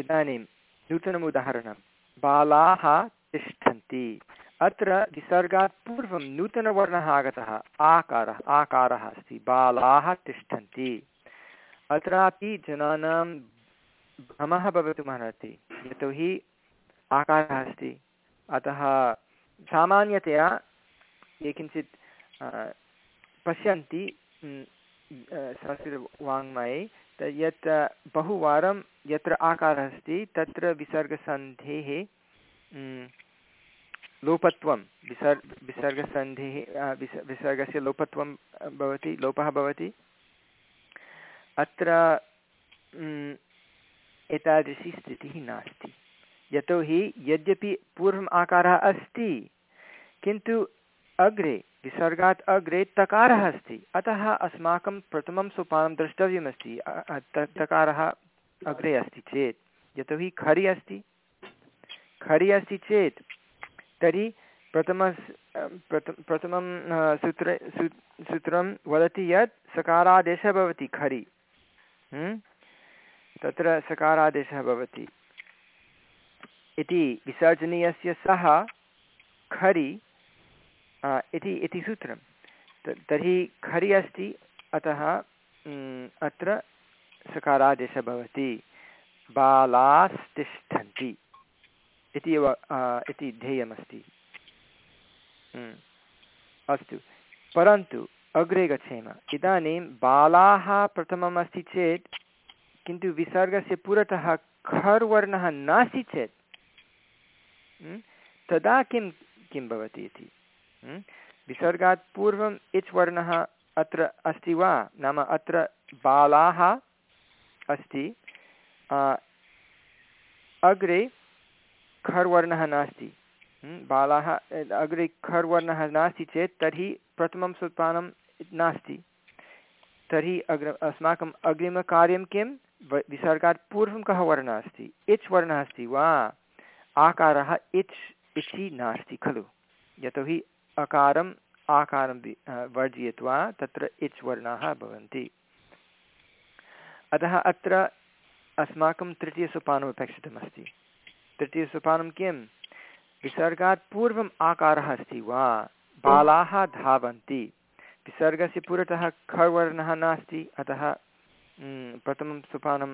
इदानीं नूतनम् उदाहरणं बालाः तिष्ठन्ति। अत्र विसर्गात् पूर्वं नूतनवर्णः आगतः आकारः आकारः अस्ति, बालाः तिष्ठन्ति। अत्रापि जनानां भ्रमः भवितुमर्हति यतोहि आकारः अस्ति। अतः सामान्यतया ये किञ्चित् पश्यन्ति संस्कृतवाङ्मये यत् बहुवारं यत्र आकारः अस्ति, तत्र विसर्गसन्धेः लोपत्वं विसर् विसर्गसन्धेः विस, विसर्गस्य लोपत्वं भवति, लोपः भवति। अत्र एतादृशी स्थितिः नास्ति। यतोहि यद्यपि पूर्वम् आकारः अस्ति, किन्तु अग्रे, विसर्गात् अग्रे तकारः अस्ति। अतः अस्माकं प्रथमं सोपानं द्रष्टव्यमस्ति। तकारः अग्रे अस्ति चेत्। यतोहि खरि अस्ति। खरि अस्ति चेत् तर्हि प्रथम, प्रथमं सूत्र सूत्रं वदति यत् सकारादेशः भवति, खरि। तत्र सकारादेशः भवति। इति विसर्जनीयस्य सः खरि इति इति सूत्रं। तर्हि खरि अस्ति, अतः अत्र सकारादेशः भवति। बालास्तिष्ठन्ति। इति एव इति ध्येयमस्ति। अस्तु। परन्तु, अग्रे गच्छेम। इदानीं बालाः प्रथमम् अस्ति चेत्, किन्तु विसर्गस्य पुरतः खर् वर्णः नास्ति चेत् तदा किं किं भवति इति? विसर्गात् पूर्वम् इच् वर्णः अत्र अस्ति वा? नाम अत्र बालाः अस्ति। अग्रे खर् वर्णः नास्ति बालाः अग्रे खर् वर्णः नास्ति चेत् तर्हि प्रथमं सोपानं नास्ति। तर्हि अग्र अस्माकम् अग्रिमकार्यं किं? विसर्गात् पूर्वं कः वर्णः अस्ति? इच् वर्णः अस्ति वा? आकारः इच् इचि नास्ति खलु। यतोहि अकारम्, आकारं वर्जयित्वा तत्र इच् वर्णाः भवन्ति। अतः अत्र अस्माकं तृतीयसोपानम् अपेक्षितमस्ति। तृतीयसोपानं किं विसर्गात् पूर्वम् आकारः अस्ति वा? बालाः धावन्ति। विसर्गस्य पुरतः खवर्णः नास्ति। अतः प्रथमं सोपानं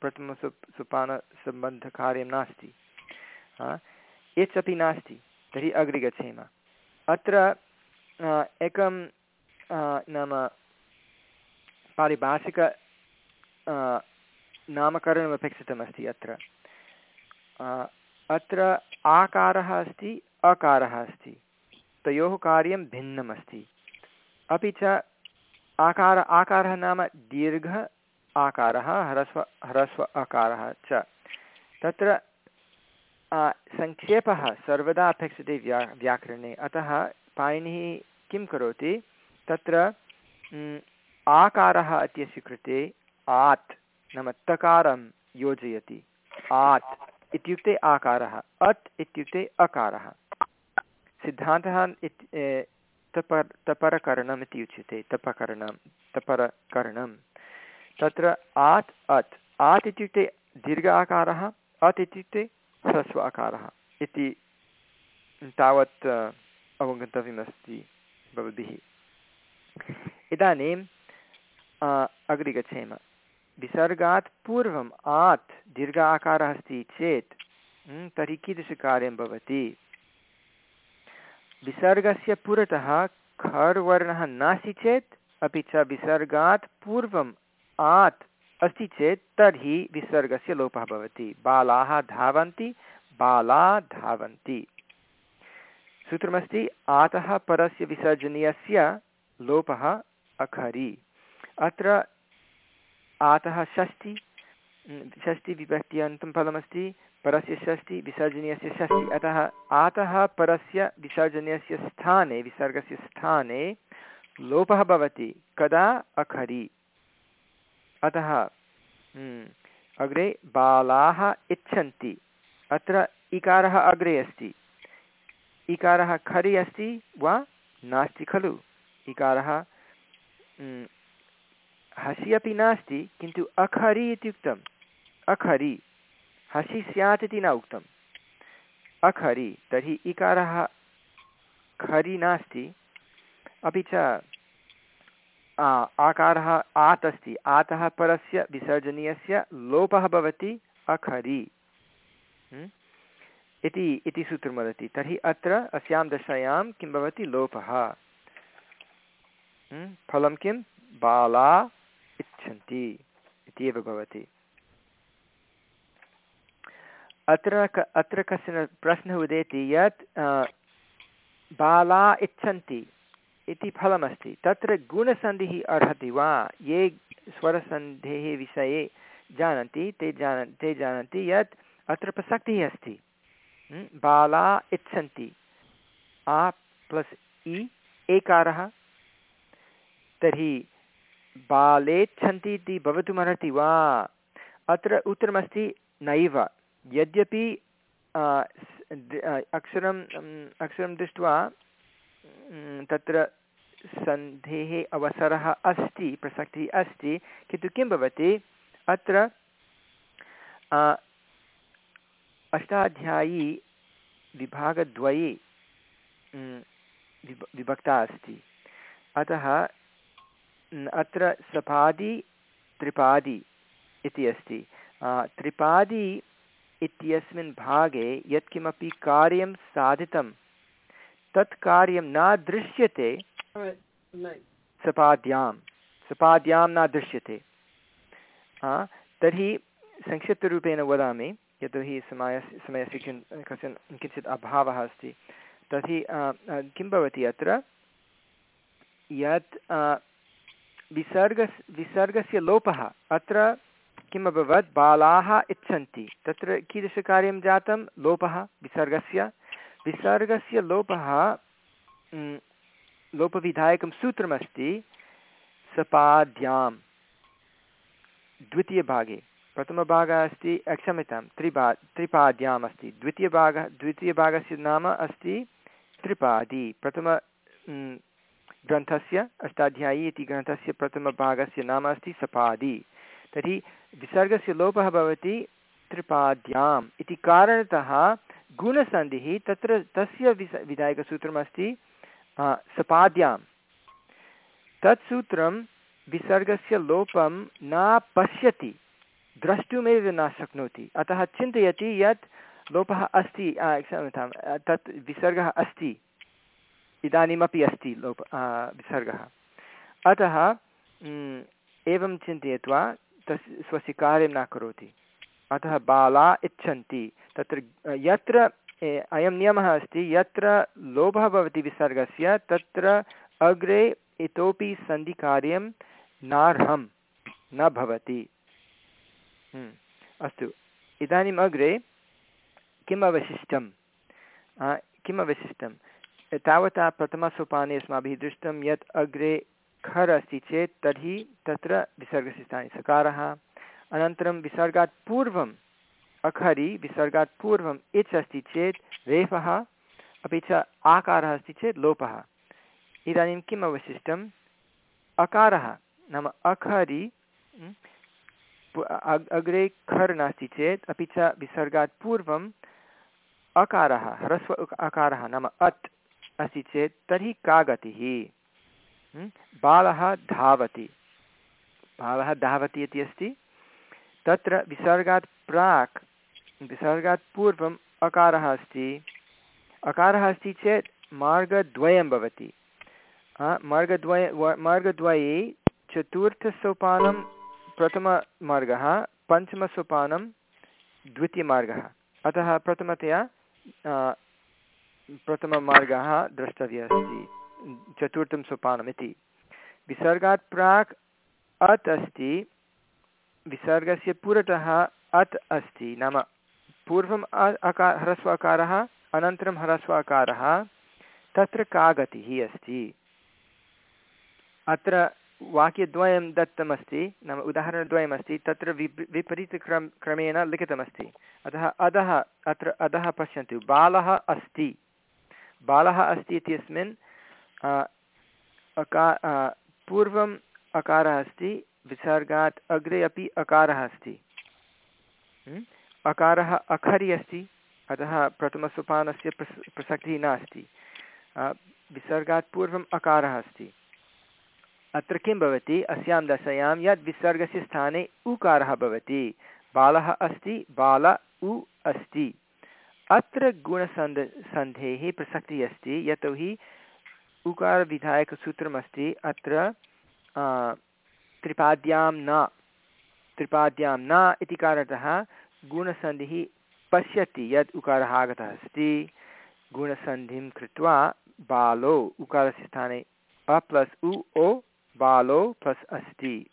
प्रथमसु सोपानसम्बन्धकार्यं नास्ति। एच् अपि नास्ति। तर्हि अग्रे गच्छेम। अत्र एकं नाम पारिभाषिक नामकरणम् अपेक्षितमस्ति अत्र। अत्र आकारः अस्ति, अकारः अस्ति। तयोः कार्यं भिन्नम् अस्ति अपि च आकार, आकारः नाम दीर्घ आकारः, ह्रस्व ह्रस्व अकारः च। तत्र सङ्क्षेपः सर्वदा अपेक्षते व्या, व्याकरणे। अतः पाणिनिः किं करोति? तत्र आकारः इत्यस्य कृते आत्, नाम तकारं योजयति। आत्। इत्युक्ते आकारः, अत् इत्युक्ते अकारः। सिद्धान्तः तपर् तपरकरणम् इति उच्यते, तपकरणं, तपरकरणं। तत्र आत्, अत्। आत् इत्युक्ते दीर्घ आकारः अत् इत्युक्ते ह्रस्व आकारः इति तावत् अवगन्तव्यमस्ति भवद्भिः। इदानीम् अग्रे गच्छेम। विसर्गात् पूर्वम् आत् दीर्घ आकारः अस्ति चेत् तर्हि कीदृशकार्यं भवति? विसर्गस्य पुरतः खर् वर्णः नास्ति चेत्, अपि च विसर्गात् पूर्वम् आत् अस्ति चेत्, तर्हि विसर्गस्य लोपः भवति। बालाः धावन्ति, बाला धावन्ति। सूत्रमस्ति, आतः परस्य विसर्जनीयस्य लोपः अखरि। अत्र आतः षष्टि षष्टिविभक्त्यन्तं फलमस्ति परस्य षष्टि विसर्जनीयस्य षष्टि अतः आतः परस्य विसर्जनीयस्य स्थाने विसर्गस्य स्थाने लोपः भवति। कदा? अखरि। अतः हम्म, अग्रे बालाः इच्छन्ति अत्र इकारः अग्रे अस्ति। इकारः खरि अस्ति वा? नास्ति खलु। इकारः हम्म, हसि अपि नास्ति, किन्तु अखरि इत्युक्तम्। अखरि। हसि स्यात् इति न उक्तम्। अखरि, तर्हि इकारः खरि नास्ति। अपि च आकारः आत् अस्ति। आतः परस्य विसर्जनीयस्य लोपः भवति अखरि। इति इति सूत्रं वदति। तर्हि अत्र अस्यां दशायां किं भवति लोपः? फलं किं? बाला। इच्छन्ति इत्येव भवति। अत्र क, अत्र कश्चन प्रश्नः उदेति यत् बाला इच्छन्ति इति फलमस्ति, तत्र गुणसन्धिः अर्हति वा? ये स्वरसन्धेः विषये जानन्ति, ते जान, ते जानन्ति यत् अत्र प्रसक्तिः अस्ति। बाला इच्छन्ति। आ प्लस् इ एकारः। तर्हि बालेच्छन्ति इति भवितुमर्हति वा? अत्र उत्तरमस्ति नैव। यद्यपि अक्षरम् अक्षरं दृष्ट्वा तत्र सन्धेः अवसरः अस्ति, प्रसक्तिः अस्ति, किन्तु किं भवति? अत्र अष्टाध्यायी विभागद्वये विभक्ता अस्ति। अतः अत्र सपादि त्रिपादि इति अस्ति। त्रिपादि इत्यस्मिन् भागे यत्किमपि कार्यं साधितं, तत् कार्यं न दृश्यते सपाद्यां सपाद्यां न दृश्यते। तर्हि संक्षिप्तरूपेण वदामि, यतोहि समयस्य समयस्य किं कश्चन किञ्चित् अभावः अस्ति। तर्हि किं भवति अत्र? यत् विसर्ग विसर्गस्य लोपः, अत्र किम् अभवत् बालाः इच्छन्ति। तत्र कीदृशकार्यं जातं? लोपः, विसर्गस्य। विसर्गस्य लोपः लोपविधायकं सूत्रमस्ति सपाद्यां द्वितीयभागे। प्रथमभागः अस्ति क्षम्यतां त्रिपा त्रिपाद्याम् अस्ति। द्वितीयभागः, द्वितीयभागस्य नाम अस्ति त्रिपादी। प्रथम ग्रन्थस्य अष्टाध्यायी इति ग्रन्थस्य प्रथमभागस्य नाम अस्ति सपादि। तर्हि विसर्गस्य लोपः भवति त्रिपाद्याम् इति कारणतः गुणसन्धिः तत्र तस्य विस, विधायकसूत्रमस्ति सपाद्यां तत् सूत्रं विसर्गस्य लोपं न पश्यति, द्रष्टुमेव न शक्नोति। अतः चिन्तयति यत् लोपः अस्ति क्षम्यतां तत् विसर्गः अस्ति। इदानीमपि अस्ति लोप विसर्गः। अतः एवं चिन्तयित्वा तस्, स्वस्य कार्यं न करोति। अतः बाला इच्छन्ति। तत्र, यत्र अयं नियमः अस्ति, यत्र लोभः भवति विसर्गस्य, तत्र अग्रे इतोपि सन्धिकार्यं नार्हं, न भवति। अस्तु। इदानीम् अग्रे किम् अवशिष्टं किम् अवशिष्टं तावता प्रथमसोपाने अस्माभिः दृष्टं यत् अग्रे खर् अस्ति चेत् तर्हि तत्र विसर्गस्य स्थाने सकारः। अनन्तरं विसर्गात् पूर्वम् अखरि, विसर्गात् पूर्वम् इच् अस्ति चेत् रेफः, अपि च आकारः अस्ति चेत् लोपः। इदानीं किम् अवशिष्टम्? अकारः। नाम अखरि अग्रे खर् नास्ति चेत्, अपि च विसर्गात् पूर्वम् अकारः, ह्रस्व अकारः नाम अत्। अस्ति चेत् तर्हि का गतिः? बालः धावति। बालः धावति इति अस्ति। तत्र विसर्गात् प्राक्, विसर्गात् पूर्वम् अकारः अस्ति। अकारः अस्ति चेत् मार्गद्वयं भवति। मार्गद्वय मार्गद्वये चतुर्थसोपानं प्रथममार्गः, पञ्चमसोपानं द्वितीयमार्गः। अतः प्रथमतया प्रथममार्गः द्रष्टव्यः अस्ति। चतुर्थं सोपानमिति विसर्गात् प्राक् अत् अस्ति। विसर्गस्य पुरतः अत् अस्ति। नाम पूर्वम् अकार ह्रस्व अकारः, अनन्तरं ह्रस्व अकारः। तत्र का गतिः अस्ति। अत्र वाक्यद्वयं दत्तमस्ति। नाम उदाहरणद्वयमस्ति तत्र विप् विपरीतक्रम क्रमेण लिखितमस्ति। अतः अधः अत्र अधः पश्यन्तु। बालः अस्ति। बालः अस्ति इत्यस्मिन् अका पूर्वम् अकारः अस्ति, विसर्गात् अग्रे अपि अकारः अस्ति। अकारः अखरि अस्ति, अतः प्रथमसोपानस्य प्रस्, प्रसक्तिः नास्ति। विसर्गात् पूर्वम् अकारः अस्ति। अत्र किं भवति? अस्यां दशायां यद् विसर्गस्य स्थाने उकारः भवति। बालः अस्ति, बाल उ अस्ति। अत्र गुणसन्ध, सन्धेः प्रसक्तिः अस्ति यतोहि उकारविधायकसूत्रमस्ति, अत्र त्रिपाद्यां न त्रिपाद्यां न इति कारणतः गुणसन्धिः पश्यति यत् उकारः आगतः अस्ति। गुणसन्धिं कृत्वा बालो उकारस्य स्थाने अ प्लस् उ, ओ, बालो प्लस् अस्ति।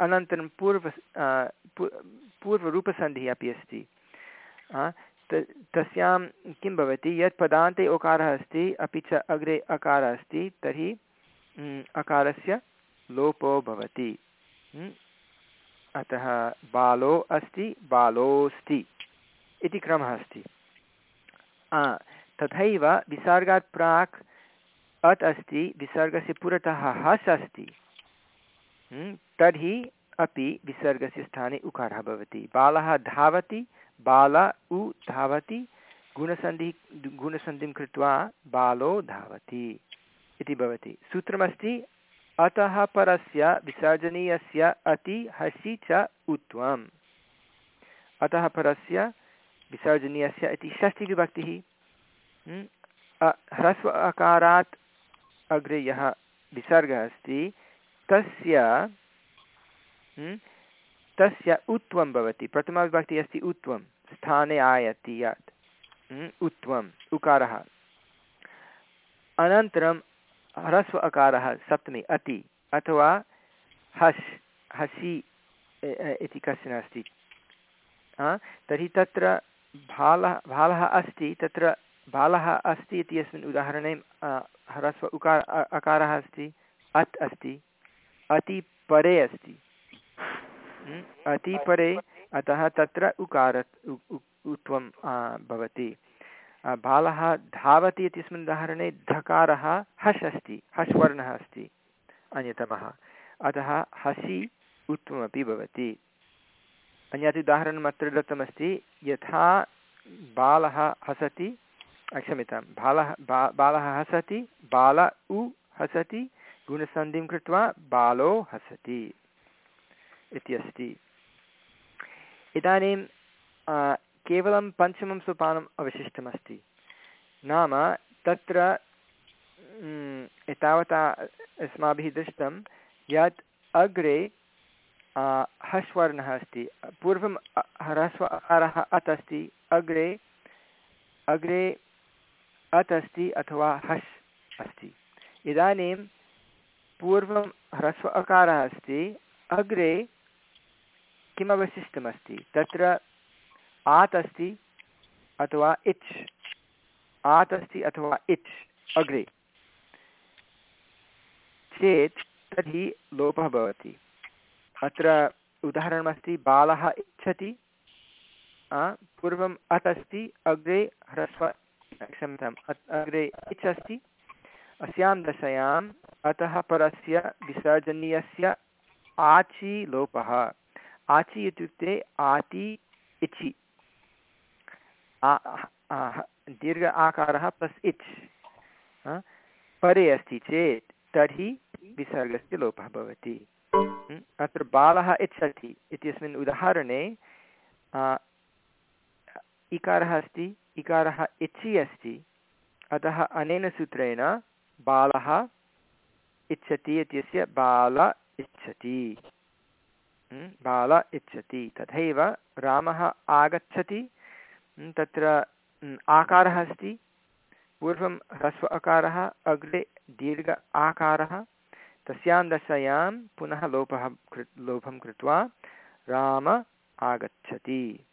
अनन्तरं पूर्व पूर्वरूपसन्धिः अपि अस्ति। तस्यां किं भवति? यत् पदान्ते ओकारः अस्ति, अपि च अग्रे अकारः अस्ति, तर्हि अकारस्य लोपो भवति। अतः बालो अस्ति, बालोऽस्ति इति क्रमः अस्ति। तथैव विसर्गात् प्राक् अत् अस्ति, विसर्गस्य पुरतः हस् अस्ति। तर्हि अपि विसर्गस्य स्थाने उकारः भवति। बालः धावति बाल उ धावति, गुणसन्धिः, गुणसन्धिं कृत्वा बालो धावति इति भवति। सूत्रमस्ति, अतः परस्य विसर्जनीयस्य अति हसि च उत्वम्। अतः परस्य विसर्जनीयस्य इति षष्ठिविभक्तिः ह्रस्व अकारात् अग्रे यः विसर्गः अस्ति, तस्य तस्य उत्वं भवति। प्रथमाविभक्तिः अस्ति उत्वं। स्थाने आयति यत्। उत्वम्, उकारः। अनन्तरं ह्रस्व अकारः, सप्तमी, अति, अथवा हस्, हसि इति कश्चन अस्ति। तर्हि तत्र भालः भालः अस्ति, तत्र बालः अस्ति इत्यस्मिन् उदाहरणे ह्रस्व उकार अकारः अस्ति, अत् अस्ति, अति परे अस्ति। अति परे अतः तत्र उकार उत्वं भवति। बालः धावति इत्यस्मिन् उदाहरणे धकारः हस् अस्ति हस् वर्णः अस्ति, अन्यतमः। अतः हसि उत्वमपि भवति। अन्यत् उदाहरणम् अत्र दत्तमस्ति, यथा बालः हसति, क्षम्यतां, बालः बालः हसति, बाल उ हसति, गुणसन्धिं कृत्वा बालो हसति। इति अस्ति इदानीं केवलं पञ्चमं सोपानम् अवशिष्टमस्ति। नाम तत्र एतावता अस्माभिः दृष्टं यत् अग्रे हस्वर्णः अस्ति। पूर्वं ह्रस्व अकारः अत् अस्ति, अग्रे अग्रे अत् अस्ति अथवा हस् अस्ति। इदानीं पूर्वं ह्रस्व अकारः अस्ति, अग्रे किमवशिष्टमस्ति? तत्र आत् अस्ति अथवा इच्। आत् अस्ति अथवा इच्। अग्रे। चेत् तर्हि लोपः भवति। अत्र उदाहरणमस्ति, बालः इच्छति पूर्वम् अत् अस्ति अग्रे ह्रस्व, क्षम्यताम् अग्रे इच् अस्ति अस्यां दशयाम्, अतः परस्य विसर्जनीयस्य आचि लोपः आचि इत्युक्ते आति इचि। दीर्घ आकारः प्लस् इच्। परे अस्ति चेत् तर्हि विसर्गस्य लोपः भवति। अत्र बालः इच्छति इत्यस्मिन् उदाहरणे इकारः अस्ति, इकारः इचि अस्ति। अतः अनेन सूत्रेण बालः इच्छति इत्यस्य बाल इच्छति। बाल इच्छति। तथैव रामः आगच्छति। तत्र आकारः अस्ति। पूर्वं ह्रस्व अकारः अग्रे दीर्घ आकारः। तस्यां दशायां पुनः लोपः कृ लोपं कृत्वा राम आगच्छति।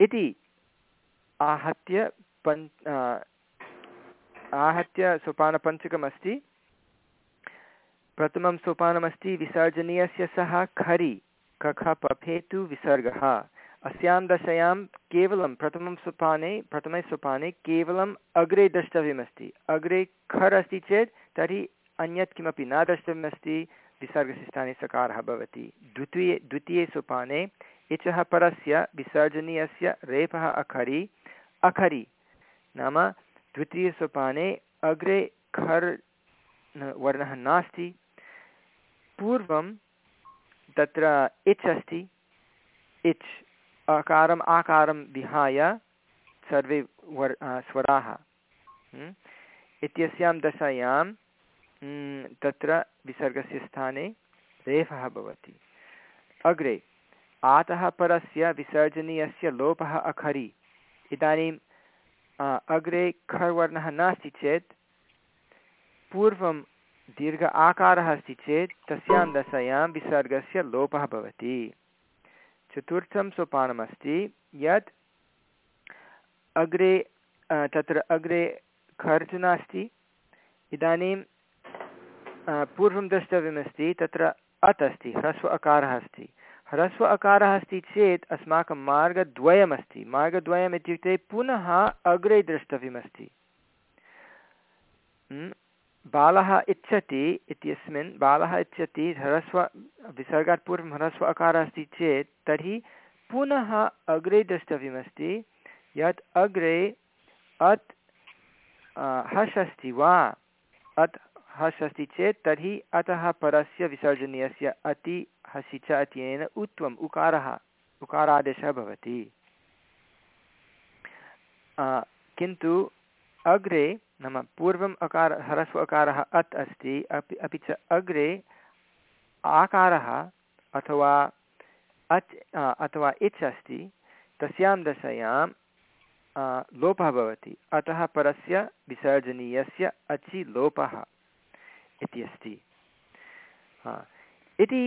इति आहत्य पञ्च आहत्य सोपानपञ्चकमस्ति। प्रथमं सोपानमस्ति विसर्जनीयस्य सः खरि। कख पफेतु विसर्गः। अस्यां दशायां केवलं प्रथमं सोपाने, प्रथमे सोपाने केवलम् अग्रे द्रष्टव्यमस्ति। अग्रे खर् अस्ति चेत् तर्हि अन्यत् किमपि न द्रष्टव्यमस्ति। विसर्गस्य स्थाने सकारः भवति। द्वितीये द्वितीये सोपाने इचः परस्य विसर्जनीयस्य रेफः अखरि। अखरि नाम द्वितीयसोपाने अग्रे खर् वर्णः नास्ति। पूर्वं तत्र इच् अस्ति। इच् अकारम्, आकारं विहाय सर्वे वर् स्वराः। इत्यस्यां दशायां तत्र विसर्गस्य स्थाने रेफः भवति। अग्रे, आतः परस्य विसर्जनीयस्य लोपः अखरि। इदानीम् अग्रे खर्वर्णः नास्ति चेत् पूर्वं दीर्घ आकारः अस्ति चेत् तस्यां दशायां विसर्गस्य लोपः भवति। चतुर्थं सोपानमस्ति, यत् अग्रे तत्र अग्रे खर्च नास्ति, इदानीं पूर्वं द्रष्टव्यमस्ति, तत्र अत् अस्ति, ह्रस्व अकारः अस्ति। ह्रस्व अकारः अस्ति चेत् अस्माकं मार्गद्वयमस्ति। मार्गद्वयम् इत्युक्ते पुनः अग्रे द्रष्टव्यमस्ति। बालः इच्छति इत्यस्मिन्, बालः इच्छति ह्रस्व, विसर्गात् पूर्वं ह्रस्व अकारः अस्ति चेत्, तर्हि पुनः अग्रे द्रष्टव्यमस्ति, यत् अग्रे अत् हस् अस्ति वा? अत् हस् अस्ति चेत्, तर्हि अतः परस्य विसर्जनीयस्य अति हसि च इत्यनेन उत्वम् उकारः, उकारादेशः भवति। किन्तु अग्रे नाम पूर्वम् अकार, ह्रस्व अकारः अत् अस्ति, अपि अपि च अग्रे आकारः अथवा अच् अथवा इच् अस्ति, तस्यां दशायां लोपः भवति। अतः परस्य विसर्जनीयस्य अचि लोपः इति अस्ति। इति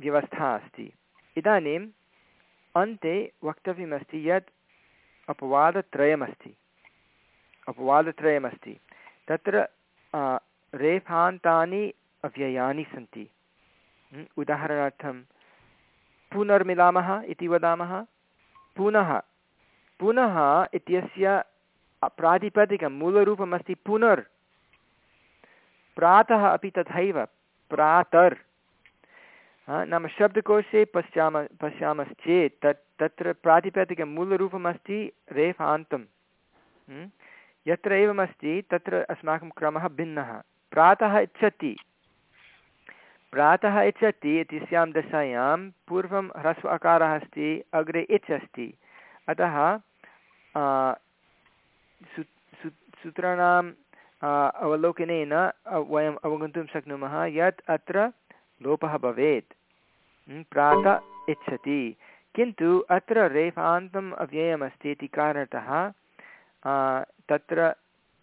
व्यवस्था अस्ति। इदानीम् अन्ते वक्तव्यमस्ति यत् अपवादत्रयमस्ति। अपवादत्रयमस्ति। तत्र रेफान्तानि अव्ययानि सन्ति। उदाहरणार्थं, पुनर्मिलामः इति वदामः। पुनः पुनः इत्यस्य प्रातिपदिकं, मूलरूपमस्ति पुनर्। प्रातः अपि तथैव, प्रातर्। नाम शब्दकोशे पश्यामः, पश्यामश्चेत् तत्, तत्र प्रातिपदिकं मूलरूपमस्ति रेफान्तं। यत्र एवमस्ति, तत्र अस्माकं क्रमः भिन्नः। प्रातः इच्छति। प्रातः इच्छति इत्यस्यां दशायां, पूर्वं ह्रस्व अकारः अस्ति, अग्रे इच् अस्ति। अतः सूत्राणाम् अवलोकनेन वयम् अवगन्तुं शक्नुमः यत् अत्र लोपः भवेत्। प्रात इच्छति। किन्तु अत्र रेफान्तम् अव्ययमस्ति इति कारणतः तत्र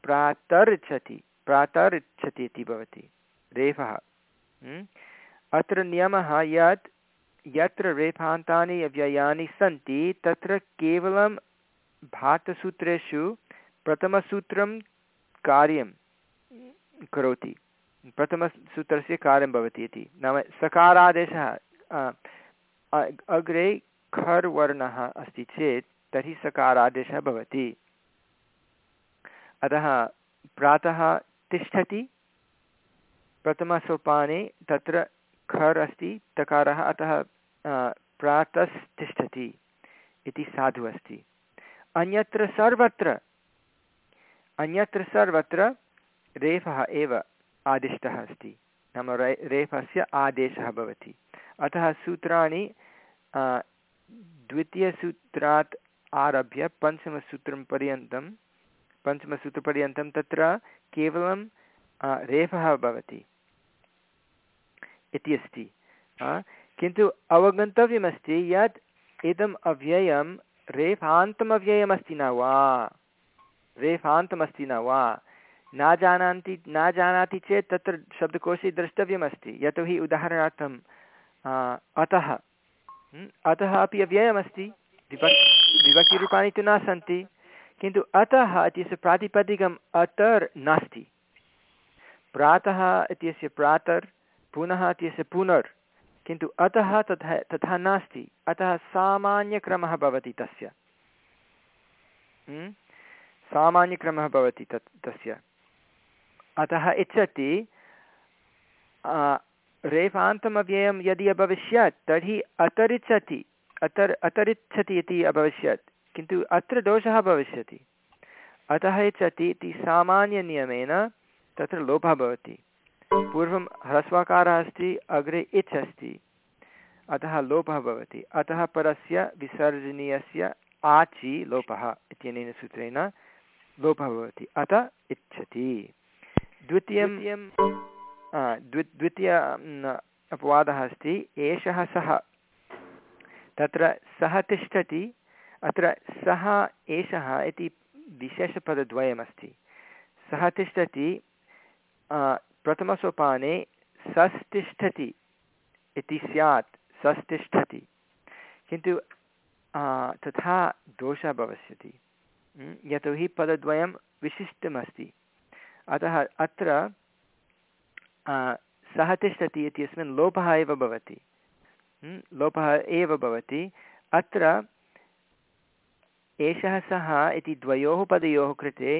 प्रातर्च्छति प्रातरिच्छति इति भवति, रेफः। अत्र नियमः यत्, यत्र रेफान्तानि अव्ययानि सन्ति, तत्र केवलं भातसूत्रेषु प्रथमसूत्रं कार्यं करोति। प्रथमसूत्रस्य कार्यं भवति इति। नाम सकारादेशः अग्रे खर् वर्णः अस्ति चेत्, तर्हि सकारादेशः भवति। अतः प्रातः तिष्ठति। प्रथमसोपाने तत्र खर् अस्ति, तकारः अतः प्रातस्तिष्ठति इति साधु अस्ति। अन्यत्र सर्वत्र अन्यत्र सर्वत्र रेफः एव आदिष्टः अस्ति। नाम रे, रेफस्य आदेशः भवति। अतः सूत्राणि द्वितीयसूत्रात् आरभ्य पञ्चमसूत्रं पर्यन्तं पञ्चमसूत्रपर्यन्तं तत्र केवलं रेफः भवति इति अस्ति। किन्तु अवगन्तव्यमस्ति यत् इदम् अव्ययं, रेफान्तमव्ययमस्ति न वा? रेफान्तमस्ति न वा? न जानन्ति, न जानाति चेत् तत्र शब्दकोशे द्रष्टव्यमस्ति। यतोहि उदाहरणार्थं अतः अतः अपि अव्ययमस्ति। विभक्, विभक्तिरूपाणि तु न सन्ति। किन्तु अतः इत्यस्य प्रातिपदिकम् अतर् नास्ति। प्रातः इत्यस्य प्रातर्, पुनः इत्यस्य पुनर्। किन्तु अतः तथा तथा नास्ति। अतः सामान्यक्रमः भवति तस्य। सामान्यक्रमः भवति तत्, तस्य। अतः इच्छति रेफान्तमव्ययं यदि अभविष्यत्, तर्हि अतरिच्छति। अतर्, अतरिच्छति इति अभविष्यत्। किन्तु अत्र दोषः भविष्यति। अतः इच्छति इति सामान्यनियमेन तत्र लोपः भवति। पूर्वं ह्रस्वाकारः अस्ति अग्रे इच् अस्ति। अतः लोपः भवति। अतः परस्य विसर्जनीयस्य आचि लोपः इत्यनेन सूत्रेण लोपः भवति। अत इच्छति। द्वितीयं द्वि द्वितीय अपवादः अस्ति। एषः सः तत्र सः तिष्ठति। अत्र सः एषः इति विशेषपदद्वयमस्ति। सः तिष्ठति प्रथमसोपाने सस्तिष्ठति इति स्यात्, सस्तिष्ठति। किन्तु तथा दोषः भविष्यति। यतोहि पदद्वयं विशिष्टमस्ति। अतः अत्र सः तिष्ठति इत्यस्मिन् लोपः एव भवति। लोपः एव भवति। अत्र एषः सः इति द्वयोः पदयोः कृते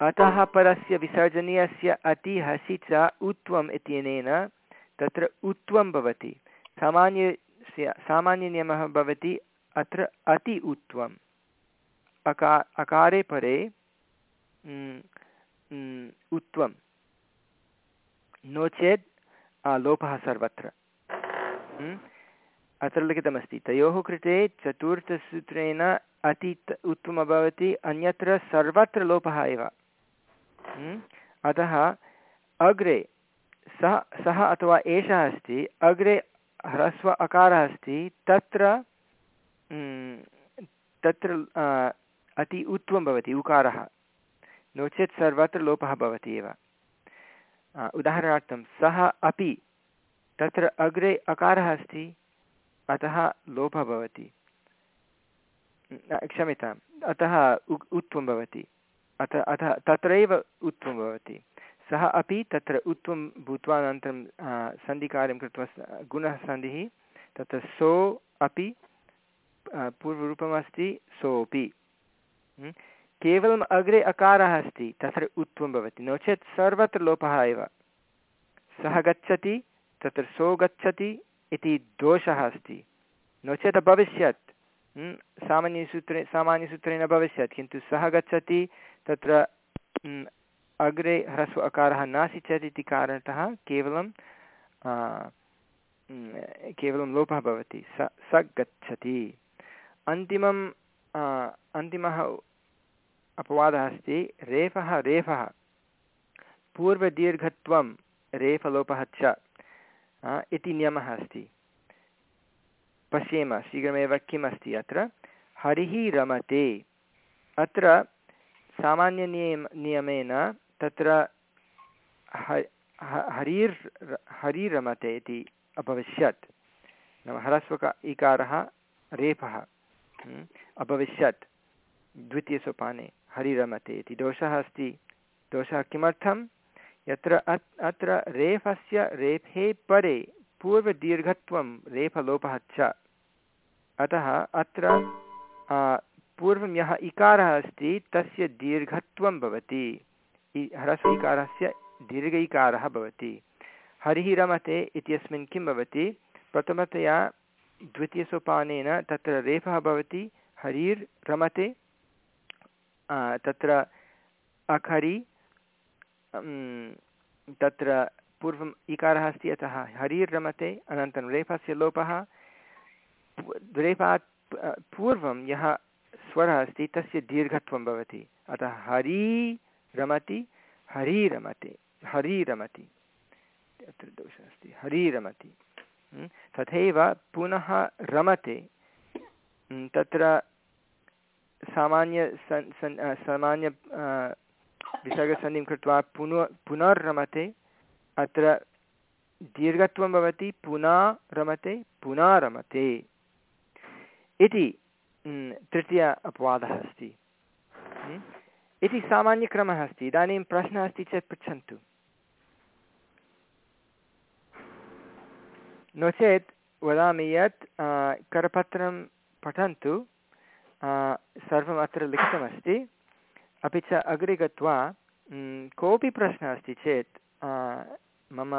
अतः परस्य विसर्जनीयस्य अति हसि च उत्वम् इत्यनेन तत्र उत्वं भवति। सामान्यस्य सामान्यनियमः भवति अत्र अति उत्वम्। अका अकारे परे उत्वं नो चेत् लोपः सर्वत्र। अत्र लिखितमस्ति तयोः कृते चतुर्थसूत्रेण अति उत्तमं भवति अन्यत्र सर्वत्र लोपः एव। अतः अग्रे सः सः अथवा एषः अस्ति, अग्रे ह्रस्व अकारः अस्ति, तत्र तत्र अति उत्तमं भवति उकारः। नो चेत् सर्वत्र लोपः भवति एव। उदाहरणार्थं सः अपि तत्र अग्रे अकारः अस्ति अतः लोपः भवति। क्षम्यताम् अतः उ उत्वं भवति। अतः अतः तत्रैव उत्वं भवति। सः अपि तत्र उत्वं भूत्वा अनन्तरं सन्धिकार्यं कृत्वा गुणः सन्धिः, तत्र सो अपि पूर्वरूपमस्ति, सोऽपि। केवलम् अग्रे अकारः अस्ति, तत्र उत्वं भवति। नो चेत् सर्वत्र लोपः एव। सः गच्छति, तत्र सो गच्छति इति दोषः अस्ति। नो चेत् भविष्यत् सामान्यसूत्रे सामान्यसूत्रेण भविष्यत् किन्तु सः गच्छति, तत्र अग्रे ह्रस्व अकारः नास्ति चेत् इति कारणतः केवलं केवलं लोपः भवति। स स गच्छति। अन्तिमम् अन्तिमः अपवादः अस्ति, रेफः रेफः। पूर्वदीर्घत्वं, रेफलोपः च। इति नियमः अस्ति। पश्येम, शीघ्रमेव किम् अस्ति अत्र? हरिः रमते। अत्र सामान्यनियम, नियमेन तत्र हरीर् हरिरमते इति अभविष्यत् नाम ह्रस्वक इकारः रेफः अभविष्यत् द्वितीयसोपाने हरिरमते इति। दोषः अस्ति। दोषः किमर्थं यत्र अत्र रेफस्य रेफे परे पूर्वदीर्घत्वं रेफलोपः च अतः अत्र पूर्वं यः इकारः अस्ति, तस्य दीर्घत्वं भवति। ह्रस्व इकारस्य दीर्घ इकारः भवति। हरिः रमते इत्यस्मिन् किं भवति? प्रथमतया द्वितीयसोपानेन तत्र रेफः भवति, हरिर् रमते तत्र अखरि तत्र पूर्वम् इकारः अस्ति अतः हरिर् रमते अनन्तरं रेफस्य लोपः रेफात् पूर्वं यः स्वरः अस्ति तस्य दीर्घत्वं भवति। अतः हरी रमति हरी रमते हरी रमति अत्र दोषः अस्ति हरी रमति तथैव पुनः रमते। तत्र सामान्य सन् सन् सामान्य विसर्गसन्धिं कृत्वा पुनः, पुनर्रमते। अत्र दीर्घत्वं भवति पुनः रमते पुनः रमते इति तृतीय अपवादः अस्ति। इति सामान्यक्रमः अस्ति। इदानीं प्रश्नः अस्ति चेत् पृच्छन्तु। नो चेत्, वदामि यत् करपत्रं पठन्तु। सर्वम् अत्र लिखितमस्ति। अपि च अग्रे गत्वा कोऽपि प्रश्नः अस्ति चेत् मम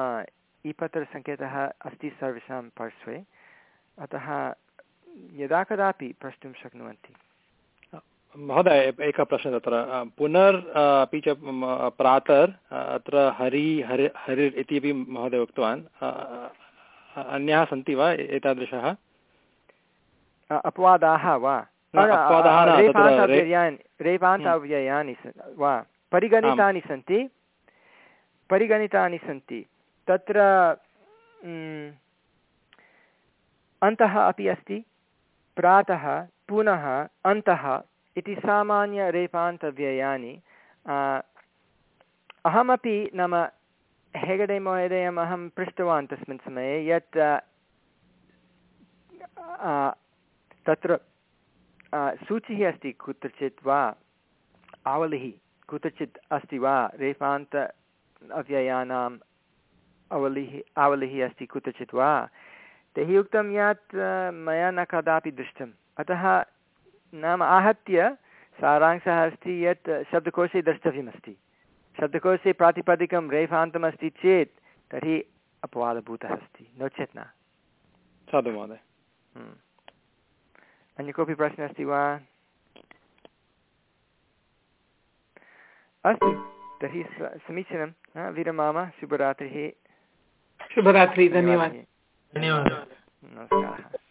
ई पत्रसङ्केतः अस्ति सर्वेषां पार्श्वे। अतः यदा कदापि प्रष्टुं शक्नुवन्ति। महोदय एकः प्रश्नः तत्र। पुनर् अपि च प्रातर् अत्र हरि हरि हरिर् इति अपि महोदय उक्तवान्। अन्याः सन्ति वा एतादृशः? अपवादाः वा? रेपान्ताव्ययानि वा परिगणितानि सन्ति। परिगणितानि सन्ति। तत्र अन्तः अपि अस्ति। प्रातः पुनः अन्तः इति सामान्यरेपान्तव्ययानि अहमपि नाम हेगडे महोदयम् अहं पृष्टवान् तस्मिन् समये यत् तत्र सूचिः अस्ति कुत्रचित् वा आवलिः कुत्रचित् अस्ति वा रेफान्त अव्ययानाम् आवलिः आवलिः अस्ति कुत्रचित् वा तैः उक्तं यत् मया न कदापि दृष्टम् अतः नाम आहत्य सारांशः अस्ति यत् शब्दकोशे द्रष्टव्यमस्ति शब्दकोशे प्रातिपदिकं रेफान्तमस्ति चेत् तर्हि अपवादभूतः अस्ति नो चेत् न साधु महोदय। अन्य कोऽपि प्रश्नः अस्ति वा अस्तु तर्हि समीचीनं विरमाम शुभरात्रिः शुभरात्रिः धन्यवादः नमस्कारः